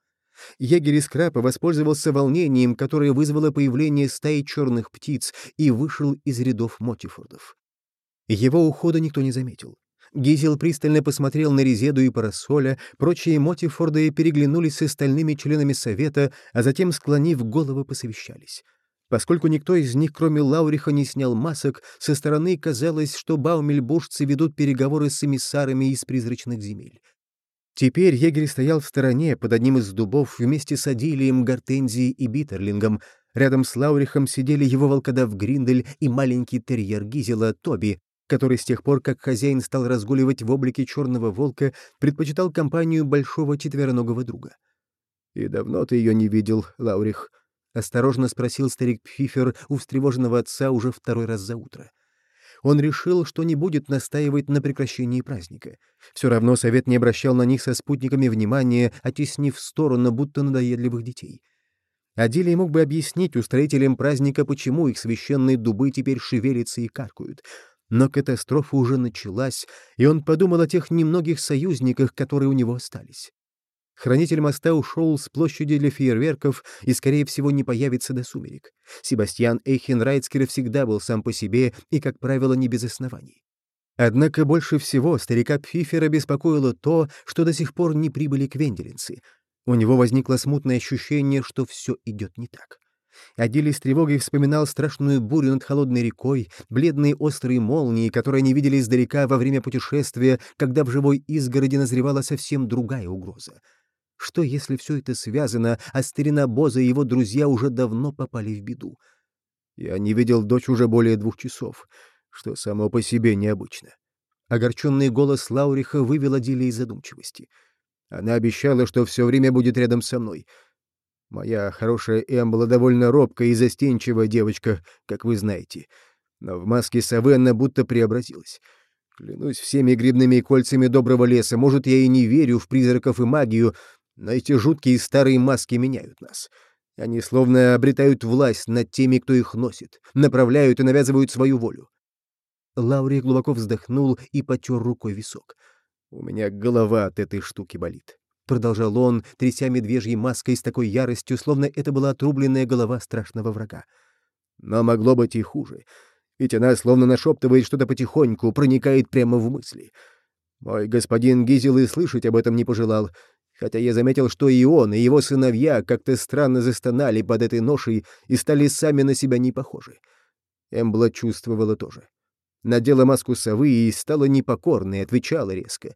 A: Егерь из Крапа воспользовался волнением, которое вызвало появление стаи черных птиц, и вышел из рядов Мотифордов. Его ухода никто не заметил. Гизел пристально посмотрел на Резеду и Парасоля, прочие Мотифорды переглянулись с остальными членами Совета, а затем, склонив головы, посовещались. Поскольку никто из них, кроме Лауриха, не снял масок, со стороны казалось, что баумельбушцы ведут переговоры с эмиссарами из призрачных земель. Теперь егерь стоял в стороне, под одним из дубов, вместе с Адилием, Гортензией и Биттерлингом. Рядом с Лаурихом сидели его волкодав Гриндель и маленький терьер Гизела Тоби, который с тех пор, как хозяин стал разгуливать в облике черного волка, предпочитал компанию большого четвероногого друга. «И давно ты ее не видел, Лаурих?» — осторожно спросил старик Пфифер у встревоженного отца уже второй раз за утро. Он решил, что не будет настаивать на прекращении праздника. Все равно совет не обращал на них со спутниками внимания, оттеснив в сторону, будто надоедливых детей. Адилий мог бы объяснить устроителям праздника, почему их священные дубы теперь шевелятся и каркают — но катастрофа уже началась, и он подумал о тех немногих союзниках, которые у него остались. Хранитель моста ушел с площади для фейерверков и, скорее всего, не появится до сумерек. Себастьян Эйхенрайцкер всегда был сам по себе и, как правило, не без оснований. Однако больше всего старика Пфифера беспокоило то, что до сих пор не прибыли квенделинцы. У него возникло смутное ощущение, что все идет не так. Адили с тревогой вспоминал страшную бурю над холодной рекой, бледные острые молнии, которые они видели издалека во время путешествия, когда в живой изгороди назревала совсем другая угроза. Что, если все это связано, а старина Боза и его друзья уже давно попали в беду? Я не видел дочь уже более двух часов, что само по себе необычно. Огорченный голос Лауриха вывел Адиля из задумчивости. Она обещала, что все время будет рядом со мной. Моя хорошая Эм была довольно робкая и застенчивая девочка, как вы знаете. Но в маске совы она будто преобразилась. Клянусь всеми грибными кольцами доброго леса, может, я и не верю в призраков и магию, но эти жуткие старые маски меняют нас. Они словно обретают власть над теми, кто их носит, направляют и навязывают свою волю. Лаури глубоко вздохнул и потер рукой висок. «У меня голова от этой штуки болит», — продолжал он, тряся медвежьей маской с такой яростью, словно это была отрубленная голова страшного врага. «Но могло быть и хуже, ведь она словно нашептывает что-то потихоньку, проникает прямо в мысли. Мой господин Гизел и слышать об этом не пожелал, хотя я заметил, что и он, и его сыновья как-то странно застонали под этой ношей и стали сами на себя не похожи. Эмбла чувствовала тоже. Надела маску совы и стала непокорной, отвечала резко.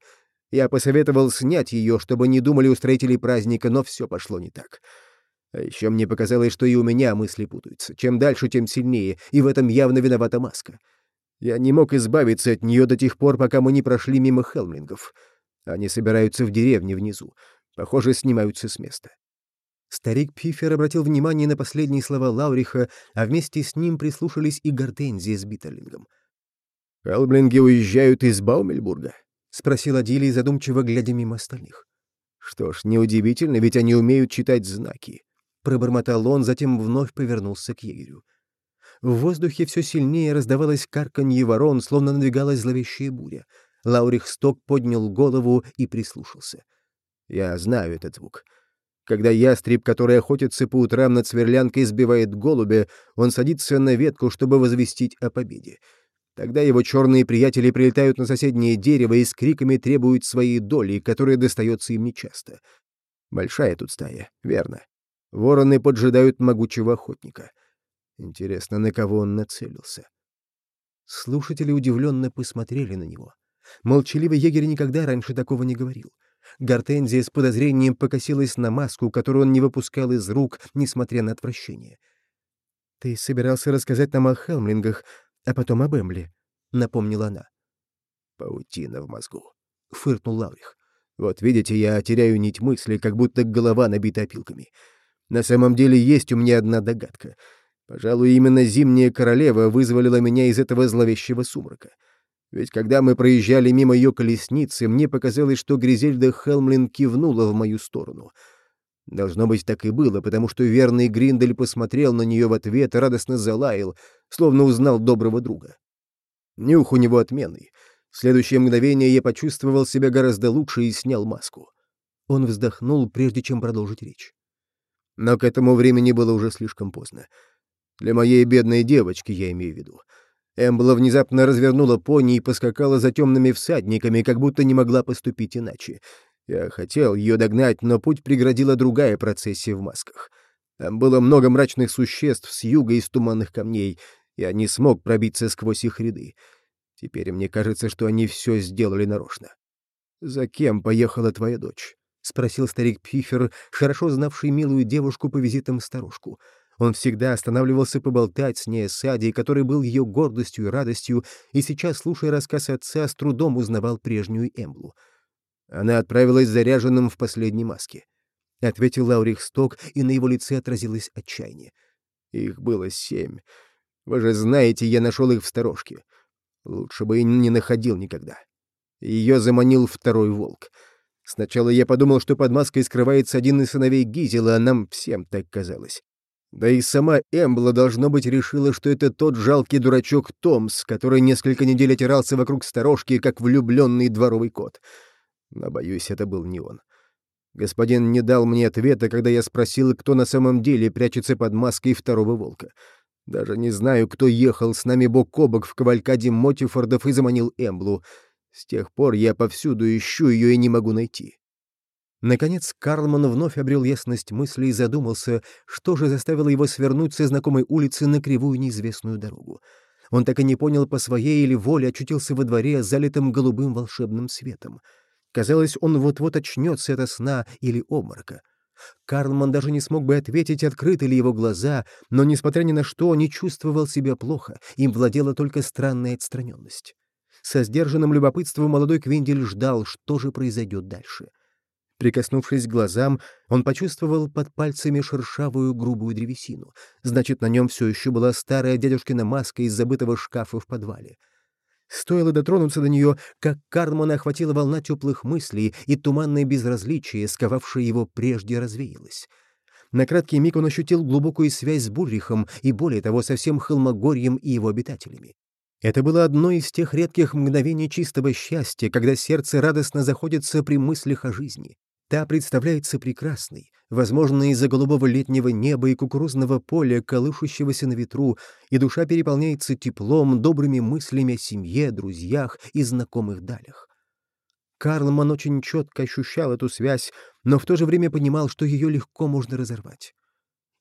A: Я посоветовал снять ее, чтобы не думали устроители праздника, но все пошло не так. А еще мне показалось, что и у меня мысли путаются. Чем дальше, тем сильнее, и в этом явно виновата маска. Я не мог избавиться от нее до тех пор, пока мы не прошли мимо Хелмлингов. Они собираются в деревне внизу. Похоже, снимаются с места. Старик Пифер обратил внимание на последние слова Лауриха, а вместе с ним прислушались и Гортензия с Биттерлингом.
B: «Хелмлинги уезжают из Баумельбурга?»
A: — спросил Адилий, задумчиво глядя мимо остальных.
B: «Что ж, неудивительно, ведь они умеют читать знаки».
A: Пробормотал он, затем вновь повернулся к егерю. В воздухе все сильнее раздавалось карканье ворон, словно надвигалась зловещая буря. Лаурих Сток поднял голову и прислушался. Я знаю этот звук. Когда ястреб, который охотится по утрам над сверлянкой, сбивает голубя, он садится на ветку, чтобы возвестить о победе. Тогда его черные приятели прилетают на соседнее дерево и с криками требуют своей доли, которая достается им нечасто. Большая тут стая, верно. Вороны поджидают могучего охотника. Интересно, на кого он нацелился? Слушатели удивленно посмотрели на него. Молчаливый егерь никогда раньше такого не говорил. Гортензия с подозрением покосилась на маску, которую он не выпускал из рук, несмотря на отвращение. «Ты собирался рассказать нам о Хелмлингах, а потом об Эмли», — напомнила она.
B: «Паутина в мозгу», — фыркнул Лаврих. «Вот видите, я теряю нить мысли, как будто голова набита опилками. На самом деле есть у меня одна догадка. Пожалуй, именно Зимняя Королева вызволила меня из этого зловещего сумрака. Ведь когда мы проезжали мимо ее колесницы, мне показалось, что Гризельда Хелмлин кивнула в мою сторону. Должно быть, так и было, потому что верный Гриндель посмотрел на нее в ответ и радостно залаял, словно узнал доброго друга. Нюх у него отменный. В следующее мгновение я почувствовал себя гораздо лучше и снял маску. Он вздохнул, прежде чем продолжить речь. Но к этому времени было уже слишком поздно. Для моей бедной девочки, я имею в виду. Эмбла внезапно развернула пони и поскакала за темными всадниками, как будто не могла поступить иначе. Я хотел ее догнать, но путь преградила другая процессия в масках. Там было много мрачных существ с юга из туманных камней. Я не смог пробиться сквозь их ряды. Теперь мне кажется, что они все сделали нарочно. «За кем поехала твоя дочь?» — спросил старик Пифер, хорошо знавший милую девушку по визитам старушку. Он всегда останавливался поболтать с ней о саде, который был ее гордостью и радостью, и сейчас, слушая рассказ отца, с трудом узнавал прежнюю Эмблу. Она отправилась заряженным в последней маске. Ответил Лаурих Сток, и на его лице отразилось отчаяние. Их было семь. Вы же знаете, я нашел их в сторожке. Лучше бы и не находил никогда. Ее заманил второй волк. Сначала я подумал, что под маской скрывается один из сыновей Гизела, а нам всем так казалось. Да и сама Эмбла, должно быть, решила, что это тот жалкий дурачок Томс, который несколько недель отирался вокруг сторожки, как влюбленный дворовый кот. Но, боюсь, это был не он. Господин не дал мне ответа, когда я спросил, кто на самом деле прячется под маской второго волка. Даже не знаю, кто ехал с нами бок о бок в кавалькаде Мотифордов и заманил Эмблу. С тех пор я повсюду ищу ее и не могу найти. Наконец Карлман вновь обрел ясность мысли и задумался, что же заставило его свернуть со знакомой улицы на кривую неизвестную дорогу. Он так и не понял, по своей или воле очутился во дворе, залитым голубым волшебным светом.
A: Казалось, он вот-вот очнется от сна или обморока. Карлман даже не смог бы ответить, открыты ли его глаза, но, несмотря ни на что, не чувствовал себя плохо, им владела только странная отстраненность. Со сдержанным любопытством молодой Квиндель ждал, что же произойдет дальше. Прикоснувшись к глазам, он почувствовал под пальцами шершавую грубую древесину. Значит, на нем все еще была старая дядюшкина маска из забытого шкафа в подвале. Стоило дотронуться до нее, как Кармана охватила волна теплых мыслей, и туманное безразличие, сковавшее его прежде, развеялось. На краткий миг он ощутил глубокую связь с Буррихом и, более того, со всем Холмогорьем и его обитателями. Это было одно из тех редких мгновений чистого счастья, когда сердце радостно заходится при мыслях о жизни. Та представляется прекрасной, возможно, из-за голубого летнего неба и кукурузного поля, колышущегося на ветру, и душа переполняется теплом, добрыми мыслями о семье, друзьях и знакомых далях. Карлман очень четко ощущал эту связь, но в то же время понимал, что ее легко можно разорвать.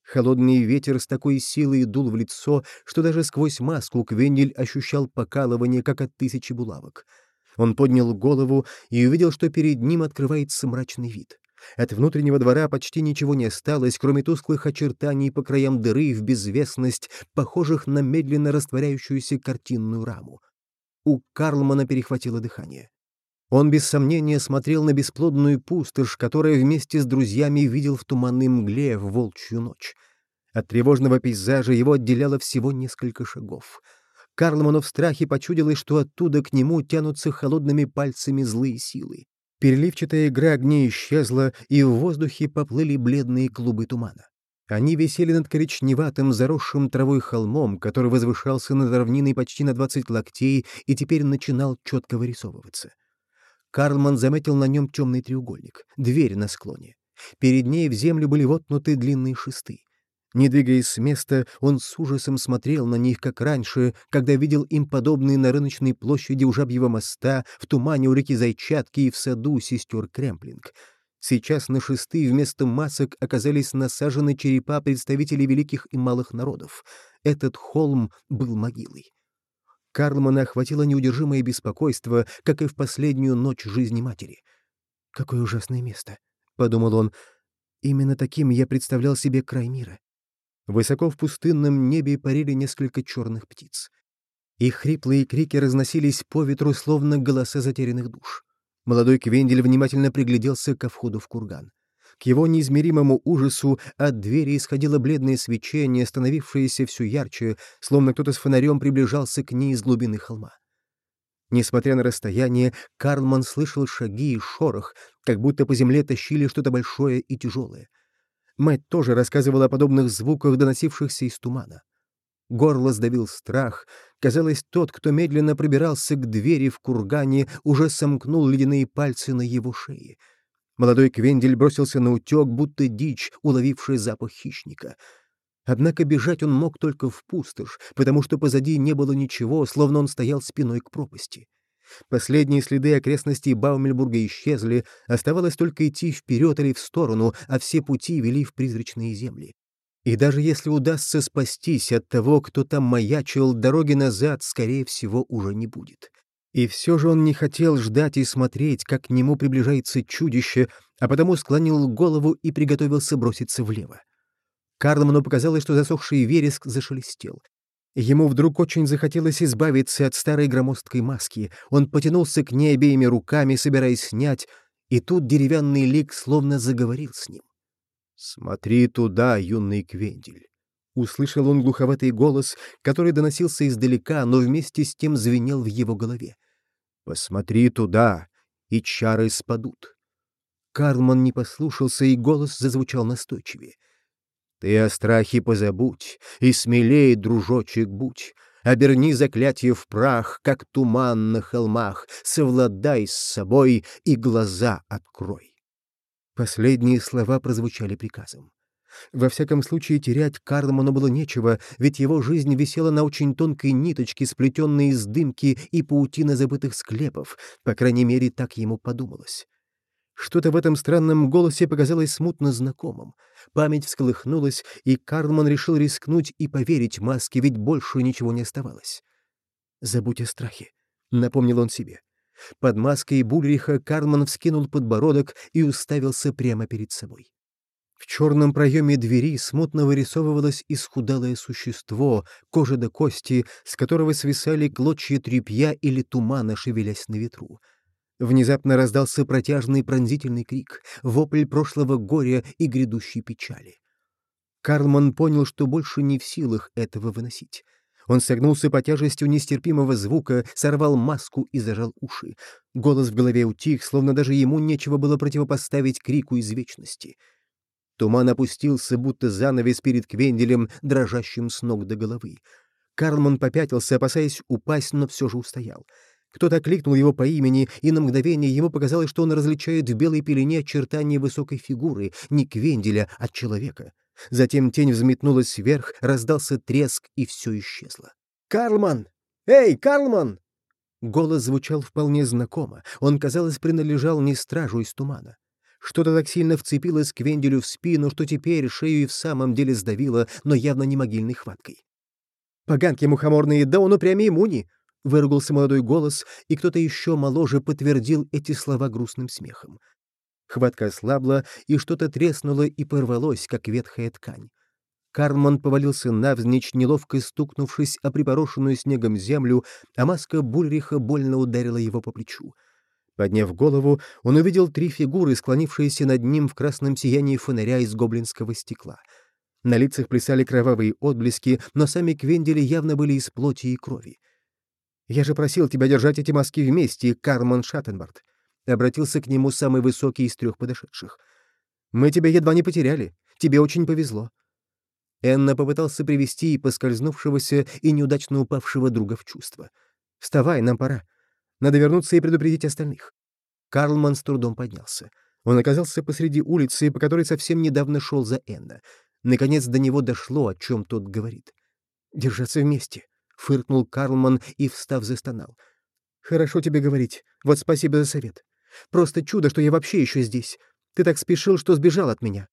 A: Холодный ветер с такой силой дул в лицо, что даже сквозь маску Квендель ощущал покалывание, как от тысячи булавок — он поднял голову и увидел, что перед ним открывается мрачный вид. От внутреннего двора почти ничего не осталось, кроме тусклых очертаний по краям дыры в безвестность, похожих на медленно растворяющуюся картинную раму. У Карлмана перехватило дыхание. Он без сомнения смотрел на бесплодную пустошь, которая вместе с друзьями видел в туманной мгле в волчью ночь. От тревожного пейзажа его отделяло всего несколько шагов — Карлману в страхе почудилось, что оттуда к нему тянутся холодными пальцами злые силы. Переливчатая игра огней исчезла, и в воздухе поплыли бледные клубы тумана. Они висели над коричневатым, заросшим травой холмом, который возвышался над равниной почти на двадцать локтей и теперь начинал четко вырисовываться. Карлман заметил на нем темный треугольник, дверь на склоне. Перед ней в землю были воткнуты длинные шесты. Не двигаясь с места, он с ужасом смотрел на них, как раньше, когда видел им подобные на рыночной площади у Жабьего моста, в тумане у реки Зайчатки и в саду сестер Кремплинг. Сейчас на шесты вместо масок оказались насажены черепа представителей великих и малых народов. Этот холм был могилой. Карлмана охватило неудержимое беспокойство, как и в последнюю ночь жизни матери. «Какое ужасное место!» — подумал он. «Именно таким я представлял себе край мира. Высоко в пустынном небе парили несколько черных птиц. Их хриплые крики разносились по ветру, словно голоса затерянных душ. Молодой Квендель внимательно пригляделся ко входу в курган. К его неизмеримому ужасу от двери исходило бледное свечение, становившееся все ярче, словно кто-то с фонарем приближался к ней из глубины холма. Несмотря на расстояние, Карлман слышал шаги и шорох, как будто по земле тащили что-то большое и тяжелое. Мать тоже рассказывала о подобных звуках, доносившихся из тумана. Горло сдавил страх. Казалось, тот, кто медленно пробирался к двери в кургане, уже сомкнул ледяные пальцы на его шее. Молодой Квендель бросился на утек, будто дичь, уловившая запах хищника. Однако бежать он мог только в пустошь, потому что позади не было ничего, словно он стоял спиной к пропасти. Последние следы окрестностей Баумельбурга исчезли, оставалось только идти вперед или в сторону, а все пути вели в призрачные земли. И даже если удастся спастись от того, кто там маячил, дороги назад, скорее всего, уже не будет. И все же он не хотел ждать и смотреть, как к нему приближается чудище, а потому склонил голову и приготовился броситься влево. Карлману показалось, что засохший вереск зашелестел. Ему вдруг очень захотелось избавиться от старой громоздкой маски. Он потянулся к ней обеими руками, собираясь снять, и тут деревянный лик словно заговорил с ним. «Смотри туда, юный Квендель!» Услышал он глуховатый голос, который доносился издалека, но вместе с тем звенел в его голове. «Посмотри туда, и чары спадут!» Карлман не послушался, и голос зазвучал настойчивее. Ты о страхе позабудь, и смелее, дружочек, будь. Оберни заклятие в прах, как туман на холмах, совладай с собой и глаза открой. Последние слова прозвучали приказом. Во всяком случае, терять Карлману было нечего, ведь его жизнь висела на очень тонкой ниточке, сплетенной из дымки и паутины забытых склепов, по крайней мере, так ему подумалось. Что-то в этом странном голосе показалось смутно знакомым. Память всколыхнулась, и Карлман решил рискнуть и поверить маске, ведь больше ничего не оставалось. «Забудь о страхе», — напомнил он себе. Под маской Бульриха Карман вскинул подбородок и уставился прямо перед собой. В черном проеме двери смутно вырисовывалось исхудалое существо, кожа до кости, с которого свисали клочья тряпья или тумана, шевелясь на ветру. Внезапно раздался протяжный пронзительный крик, вопль прошлого горя и грядущей печали. Карлман понял, что больше не в силах этого выносить. Он согнулся по тяжестью нестерпимого звука, сорвал маску и зажал уши. Голос в голове утих, словно даже ему нечего было противопоставить крику из вечности. Туман опустился, будто занавес перед Квенделем, дрожащим с ног до головы. Карлман попятился, опасаясь упасть, но все же устоял. Кто-то кликнул его по имени, и на мгновение ему показалось, что он различает в белой пелене очертания высокой фигуры, не Квенделя, а человека. Затем тень взметнулась вверх, раздался треск, и все исчезло. «Карлман! Эй, Карлман!» Голос звучал вполне знакомо. Он, казалось, принадлежал не стражу из тумана. Что-то так сильно вцепилось к Венделю в спину, что теперь шею и в самом деле сдавило, но явно не могильной хваткой. «Поганки мухоморные, да он упрямее муни!» — выругался молодой голос, и кто-то еще моложе подтвердил эти слова грустным смехом. Хватка ослабла, и что-то треснуло и порвалось, как ветхая ткань. Карман повалился навзничь, неловко стукнувшись о припорошенную снегом землю, а маска Бульриха больно ударила его по плечу. Подняв голову, он увидел три фигуры, склонившиеся над ним в красном сиянии фонаря из гоблинского стекла. На лицах плясали кровавые отблески, но сами Квендели явно были из плоти и крови. «Я же просил тебя держать эти маски вместе, Карман Шаттенбард», — обратился к нему самый высокий из трех подошедших. «Мы тебя едва не потеряли. Тебе очень повезло». Энна попытался привести поскользнувшегося и неудачно упавшего друга в чувство. «Вставай, нам пора. Надо вернуться и предупредить остальных». Карлман с трудом поднялся. Он оказался посреди улицы, по которой совсем недавно шел за Энна. Наконец до него дошло, о чем тот говорит. «Держаться вместе», — фыркнул Карлман и, встав, застонал. «Хорошо тебе говорить. Вот спасибо за совет. Просто чудо, что я вообще еще здесь. Ты так спешил, что сбежал от меня».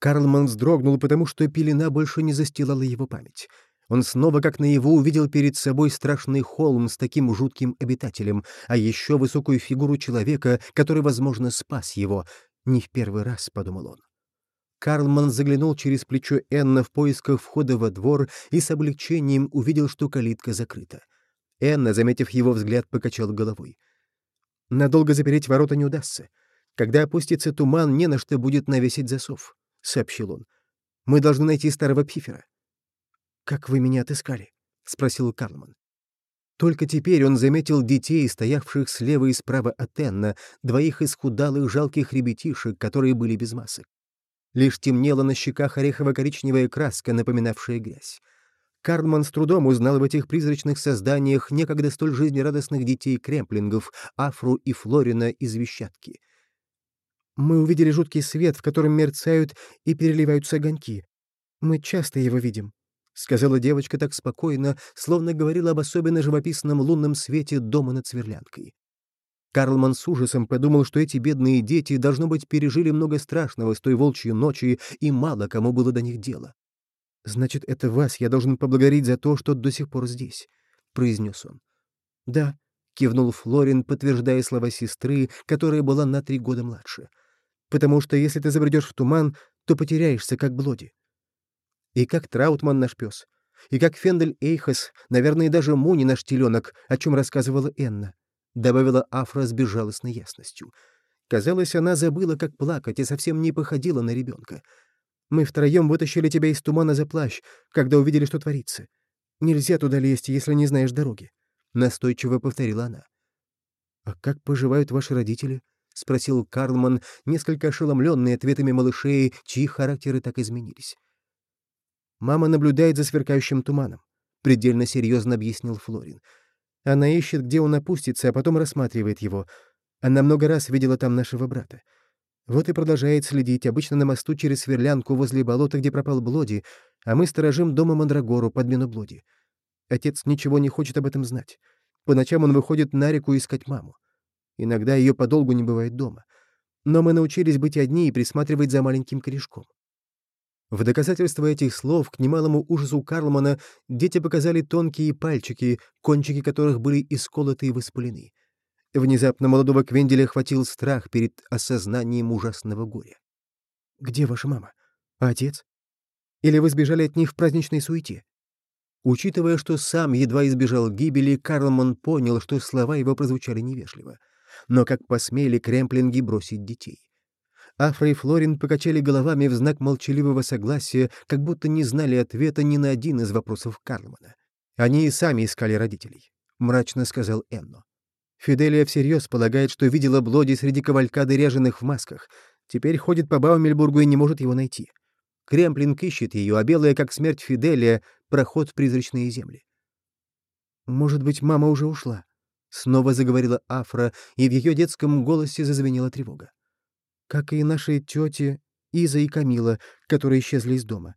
A: Карлман вздрогнул, потому что пелена больше не застилала его память. Он снова, как наяву, увидел перед собой страшный холм с таким жутким обитателем, а еще высокую фигуру человека, который, возможно, спас его. Не в первый раз, — подумал он. Карлман заглянул через плечо Энна в поисках входа во двор и с облегчением увидел, что калитка закрыта. Энна, заметив его взгляд, покачал головой. Надолго запереть ворота не удастся. Когда опустится туман, не на что будет навесить засов, — сообщил он. Мы должны найти старого пифера. «Как вы меня отыскали?» — спросил Карлман. Только теперь он заметил детей, стоявших слева и справа от Энна, двоих исхудалых жалких ребятишек, которые были без масок. Лишь темнела на щеках орехово-коричневая краска, напоминавшая грязь. Карлман с трудом узнал в этих призрачных созданиях некогда столь жизнерадостных детей кремплингов, Афру и Флорина из Вещатки. «Мы увидели жуткий свет, в котором мерцают и переливаются огоньки. Мы часто его видим», — сказала девочка так спокойно, словно говорила об особенно живописном лунном свете дома над Сверлянкой. Карлман с ужасом подумал, что эти бедные дети, должно быть, пережили много страшного с той волчьей ночи, и мало кому было до них дела. «Значит, это вас я должен поблагодарить за то, что до сих пор здесь», — произнес он. «Да», — кивнул Флорин, подтверждая слова сестры, которая была на три года младше. «Потому что если ты забредешь в туман, то потеряешься, как Блоди». И как Траутман наш пес, и как Фендель Эйхас, наверное, даже Муни наш теленок, о чем рассказывала Энна, — добавила Афра с безжалостной ясностью. Казалось, она забыла, как плакать, и совсем не походила на ребенка. Мы втроем вытащили тебя из тумана за плащ, когда увидели, что творится. Нельзя туда лезть, если не знаешь дороги», — настойчиво повторила она. «А как поживают ваши родители?» — спросил Карлман, несколько ошеломленный ответами малышей, чьи характеры так изменились. «Мама наблюдает за сверкающим туманом», — предельно серьезно объяснил Флорин. «Она ищет, где он опустится, а потом рассматривает его. Она много раз видела там нашего брата. Вот и продолжает следить, обычно на мосту через сверлянку возле болота, где пропал Блоди, а мы сторожим дома Мандрагору, подмену Блоди. Отец ничего не хочет об этом знать. По ночам он выходит на реку искать маму. Иногда ее подолгу не бывает дома. Но мы научились быть одни и присматривать за маленьким корешком. В доказательство этих слов, к немалому ужасу Карлмана, дети показали тонкие пальчики, кончики которых были исколоты и воспалены. Внезапно молодого Квенделя охватил страх перед осознанием ужасного горя. «Где ваша мама? Отец? Или вы сбежали от них в праздничной суете?» Учитывая, что сам едва избежал гибели, Карлман понял, что слова его прозвучали невежливо. Но как посмели кремплинги бросить детей? Афра и Флорин покачали головами в знак молчаливого согласия, как будто не знали ответа ни на один из вопросов Карлмана. Они и сами искали родителей, — мрачно сказал Энно. Фиделия всерьез полагает, что видела Блоди среди кавалькады ряженых в масках. Теперь ходит по Баумельбургу и не может его найти. Кремплинг ищет ее, а белая, как смерть Фиделия, проход в призрачные земли. «Может быть, мама уже ушла?» — снова заговорила Афра, и в ее детском голосе зазвенела тревога как и наши тети Иза и Камила, которые исчезли из дома.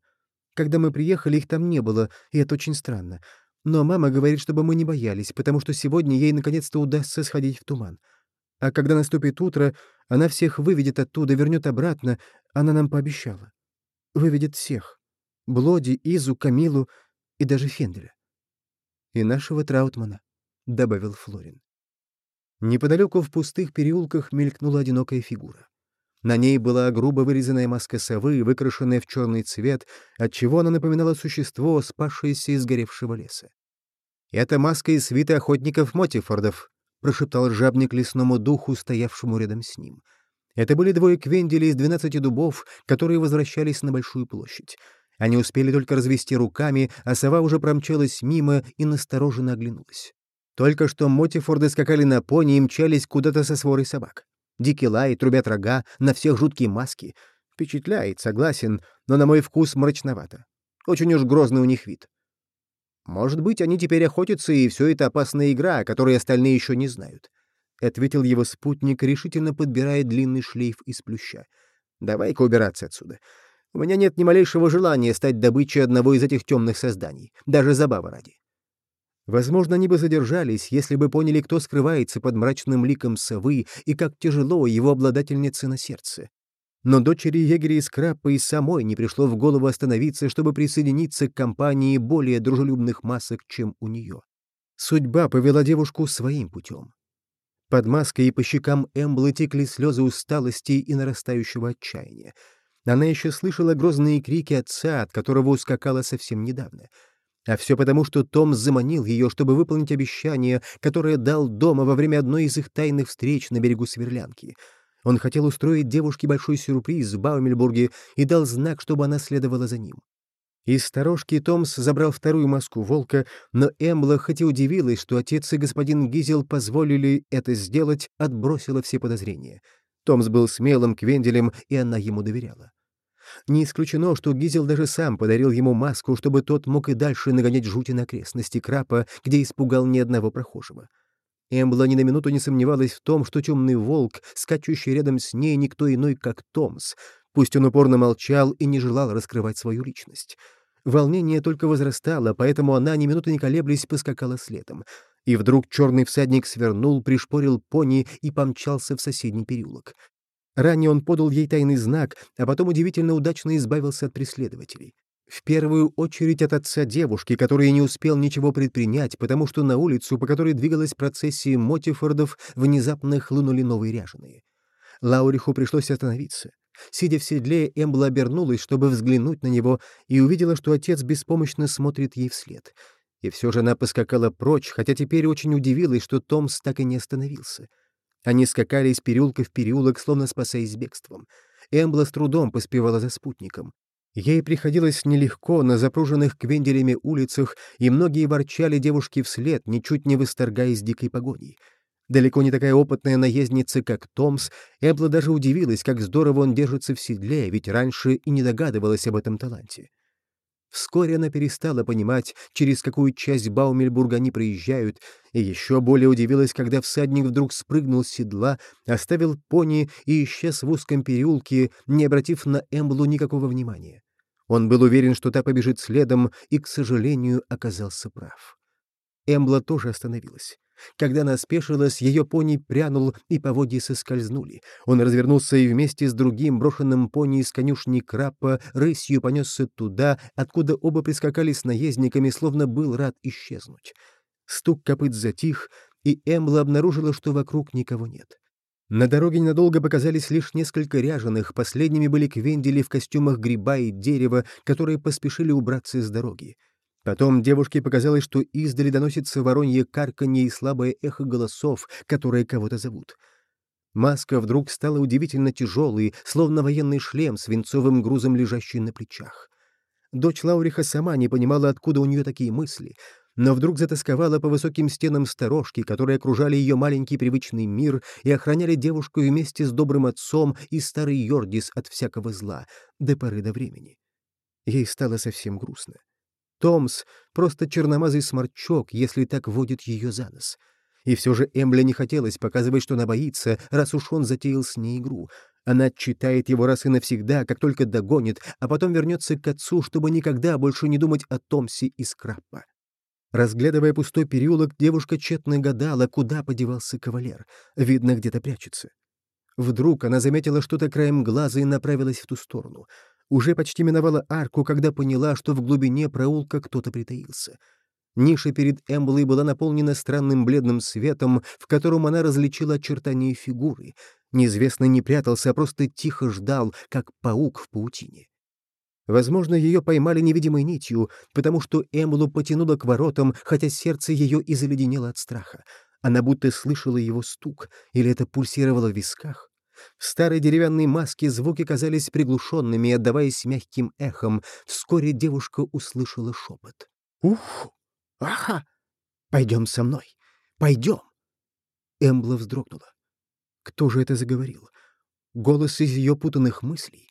A: Когда мы приехали, их там не было, и это очень странно. Но мама говорит, чтобы мы не боялись, потому что сегодня ей наконец-то удастся сходить в туман. А когда наступит утро, она всех выведет оттуда, вернет обратно, она нам пообещала. Выведет всех. Блоди, Изу, Камилу и даже Фенделя. «И нашего Траутмана», — добавил Флорин. Неподалеку в пустых переулках мелькнула одинокая фигура. На ней была грубо вырезанная маска совы, выкрашенная в черный цвет, отчего она напоминала существо, спасшееся из горевшего леса. «Это маска из свиты охотников Мотифордов», — прошептал жабник лесному духу, стоявшему рядом с ним. Это были двое квендели из двенадцати дубов, которые возвращались на Большую площадь. Они успели только развести руками, а сова уже промчалась мимо и настороженно оглянулась. Только что Мотифорды скакали на пони и мчались куда-то со сворой собак. Дикий лай, трубят рога, на всех жуткие маски. Впечатляет, согласен, но на мой вкус мрачновато. Очень уж грозный у них вид. Может быть, они теперь охотятся, и все это опасная игра, о которой остальные еще не знают. — ответил его спутник, решительно подбирая длинный шлейф из плюща. «Давай-ка убираться отсюда. У меня нет ни малейшего желания стать добычей одного из этих темных созданий, даже забава ради. Возможно, они бы задержались, если бы поняли, кто скрывается под мрачным ликом совы и как тяжело его обладательнице на сердце. Но дочери егеря из Краппа и самой не пришло в голову остановиться, чтобы присоединиться к компании более дружелюбных масок, чем у нее. Судьба повела девушку своим путем. Под маской и по щекам Эмблы текли слезы усталости и нарастающего отчаяния. Она еще слышала грозные крики отца, от которого ускакала совсем недавно — а все потому, что Том заманил ее, чтобы выполнить обещание, которое дал дома во время одной из их тайных встреч на берегу Сверлянки. Он хотел устроить девушке большой сюрприз в Баумельбурге и дал знак, чтобы она следовала за ним. Из сторожки Томс забрал вторую маску волка, но Эмбла, хоть и удивилась, что отец и господин Гизел позволили это сделать, отбросила все подозрения. Томс был смелым Квенделем, и она ему доверяла. Не исключено, что Гизел даже сам подарил ему маску, чтобы тот мог и дальше нагонять жути на окрестности Крапа, где испугал ни одного прохожего. Эмбла ни на минуту не сомневалась в том, что темный волк, скачущий рядом с ней, никто иной, как Томс. Пусть он упорно молчал и не желал раскрывать свою личность. Волнение только возрастало, поэтому она, ни минуты не колеблясь, поскакала следом. И вдруг черный всадник свернул, пришпорил пони и помчался в соседний переулок. Ранее он подал ей тайный знак, а потом удивительно удачно избавился от преследователей. В первую очередь от отца девушки, который не успел ничего предпринять, потому что на улицу, по которой двигалась процессия Мотифордов, внезапно хлынули новые ряженые. Лауриху пришлось остановиться. Сидя в седле, Эмбла обернулась, чтобы взглянуть на него, и увидела, что отец беспомощно смотрит ей вслед. И все же она поскакала прочь, хотя теперь очень удивилась, что Томс так и не остановился. Они скакали из переулка в переулок, словно спасаясь бегством. Эмбла с трудом поспевала за спутником. Ей приходилось нелегко на запруженных квенделями улицах, и многие ворчали девушке вслед, ничуть не восторгаясь дикой погоней. Далеко не такая опытная наездница, как Томс, Эбла даже удивилась, как здорово он держится в седле, ведь раньше и не догадывалась об этом таланте. Вскоре она перестала понимать, через какую часть Баумельбурга они проезжают, и еще более удивилась, когда всадник вдруг спрыгнул с седла, оставил пони и исчез в узком переулке, не обратив на Эмблу никакого внимания. Он был уверен, что та побежит следом, и, к сожалению, оказался прав. Эмбла тоже остановилась. Когда она спешилась, ее пони прянул, и поводья соскользнули. Он развернулся и вместе с другим брошенным пони из конюшни Крапа рысью понесся туда, откуда оба прискакали с наездниками, словно был рад исчезнуть. Стук копыт затих, и Эмбла обнаружила, что вокруг никого нет. На дороге ненадолго показались лишь несколько ряженых, последними были квендели в костюмах гриба и дерева, которые поспешили убраться с дороги. Потом девушке показалось, что издали доносится воронье карканье и слабое эхо голосов, которые кого-то зовут. Маска вдруг стала удивительно тяжелой, словно военный шлем с венцовым грузом, лежащий на плечах. Дочь Лауриха сама не понимала, откуда у нее такие мысли — но вдруг затасковала по высоким стенам сторожки, которые окружали ее маленький привычный мир и охраняли девушку вместе с добрым отцом и старый Йордис от всякого зла, до поры до времени. Ей стало совсем грустно. Томс — просто черномазый сморчок, если так водит ее за нос. И все же Эмбле не хотелось показывать, что она боится, раз уж он затеял с ней игру. Она отчитает его раз и навсегда, как только догонит, а потом вернется к отцу, чтобы никогда больше не думать о Томсе и Скраппа. Разглядывая пустой переулок, девушка тщетно гадала, куда подевался кавалер. Видно, где-то прячется. Вдруг она заметила что-то краем глаза и направилась в ту сторону. Уже почти миновала арку, когда поняла, что в глубине проулка кто-то притаился. Ниша перед Эмблой была наполнена странным бледным светом, в котором она различила очертания фигуры. Неизвестный не прятался, а просто тихо ждал, как паук в паутине. Возможно, ее поймали невидимой нитью, потому что Эмблу потянуло к воротам, хотя сердце ее и заледенело от страха. Она будто слышала его стук, или это пульсировало в висках. В старой деревянной маске звуки казались приглушенными, отдаваясь мягким эхом. Вскоре девушка услышала шепот. «Ух! Аха! Пойдем со мной! Пойдем!» Эмбла вздрогнула. Кто же это заговорил? Голос из ее путанных мыслей?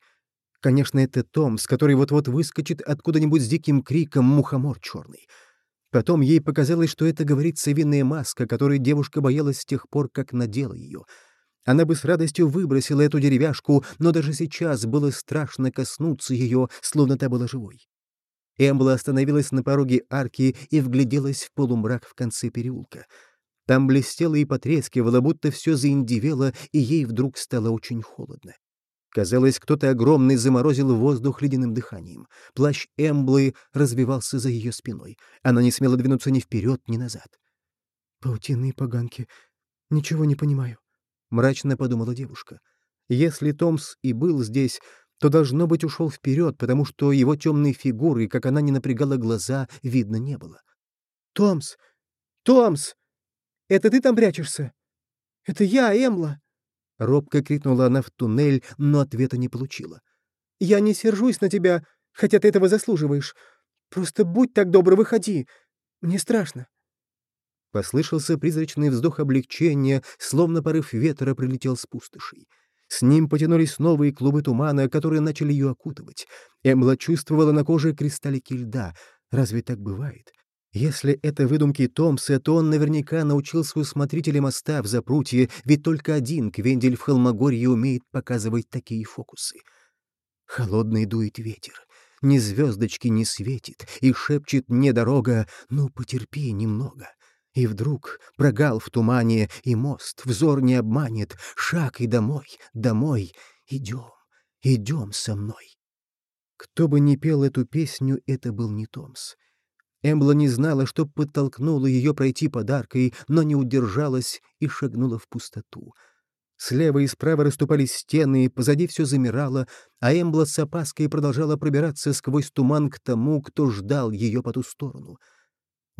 A: Конечно, это Том, с который вот-вот выскочит откуда-нибудь с диким криком мухомор черный. Потом ей показалось, что это говорит совиная маска, которой девушка боялась с тех пор, как надела ее. Она бы с радостью выбросила эту деревяшку, но даже сейчас было страшно коснуться ее, словно та была живой. Эмбла остановилась на пороге арки и вгляделась в полумрак в конце переулка. Там блестело и потрескивало, будто все заиндивело, и ей вдруг стало очень холодно. Казалось, кто-то огромный заморозил воздух ледяным дыханием. Плащ Эмблы развивался за ее спиной. Она не смела двинуться ни вперед, ни назад. «Паутинные поганки. Ничего не понимаю», — мрачно подумала девушка. «Если Томс и был здесь, то, должно быть, ушел вперед, потому что его темные фигуры, как она не напрягала глаза, видно не было. «Томс! Томс! Это ты там прячешься? Это я, Эмла!» Робко крикнула она в туннель, но ответа не получила. «Я не сержусь на тебя, хотя ты этого заслуживаешь. Просто будь так добр, выходи. Мне страшно». Послышался призрачный вздох облегчения, словно порыв ветра прилетел с пустошей. С ним потянулись новые клубы тумана, которые начали ее окутывать. Эмла чувствовала на коже кристаллики льда. Разве так бывает? Если это выдумки Томса, то он наверняка научился у смотрителя моста в Запрутье, ведь только один Квендель в Холмогорье умеет показывать такие фокусы. Холодный дует ветер, ни звездочки не светит, и шепчет мне дорога, ну, потерпи немного. И вдруг прогал в тумане, и мост взор не обманет, шаг и домой, домой, идем, идем со мной. Кто бы ни пел эту песню, это был не Томс. Эмбла не знала, что подтолкнуло ее пройти подаркой, но не удержалась и шагнула в пустоту. Слева и справа расступались стены, позади все замирало, а Эмбла с опаской продолжала пробираться сквозь туман к тому, кто ждал ее по ту сторону.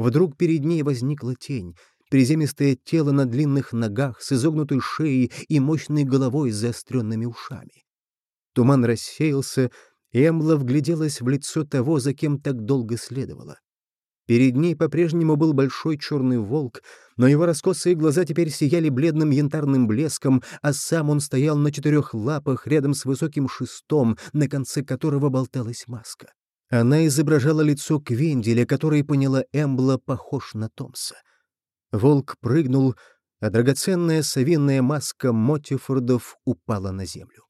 A: Вдруг перед ней возникла тень, приземистое тело на длинных ногах с изогнутой шеей и мощной головой с заостренными ушами. Туман рассеялся, и Эмбла вгляделась в лицо того, за кем так долго следовала. Перед ней по-прежнему был большой черный волк, но его раскосые глаза теперь сияли бледным янтарным блеском, а сам он стоял на четырех лапах рядом с высоким шестом, на конце которого болталась маска. Она изображала лицо Квенделя, который, поняла Эмбла, похож на Томса. Волк прыгнул, а драгоценная совиная маска Мотифордов упала на землю.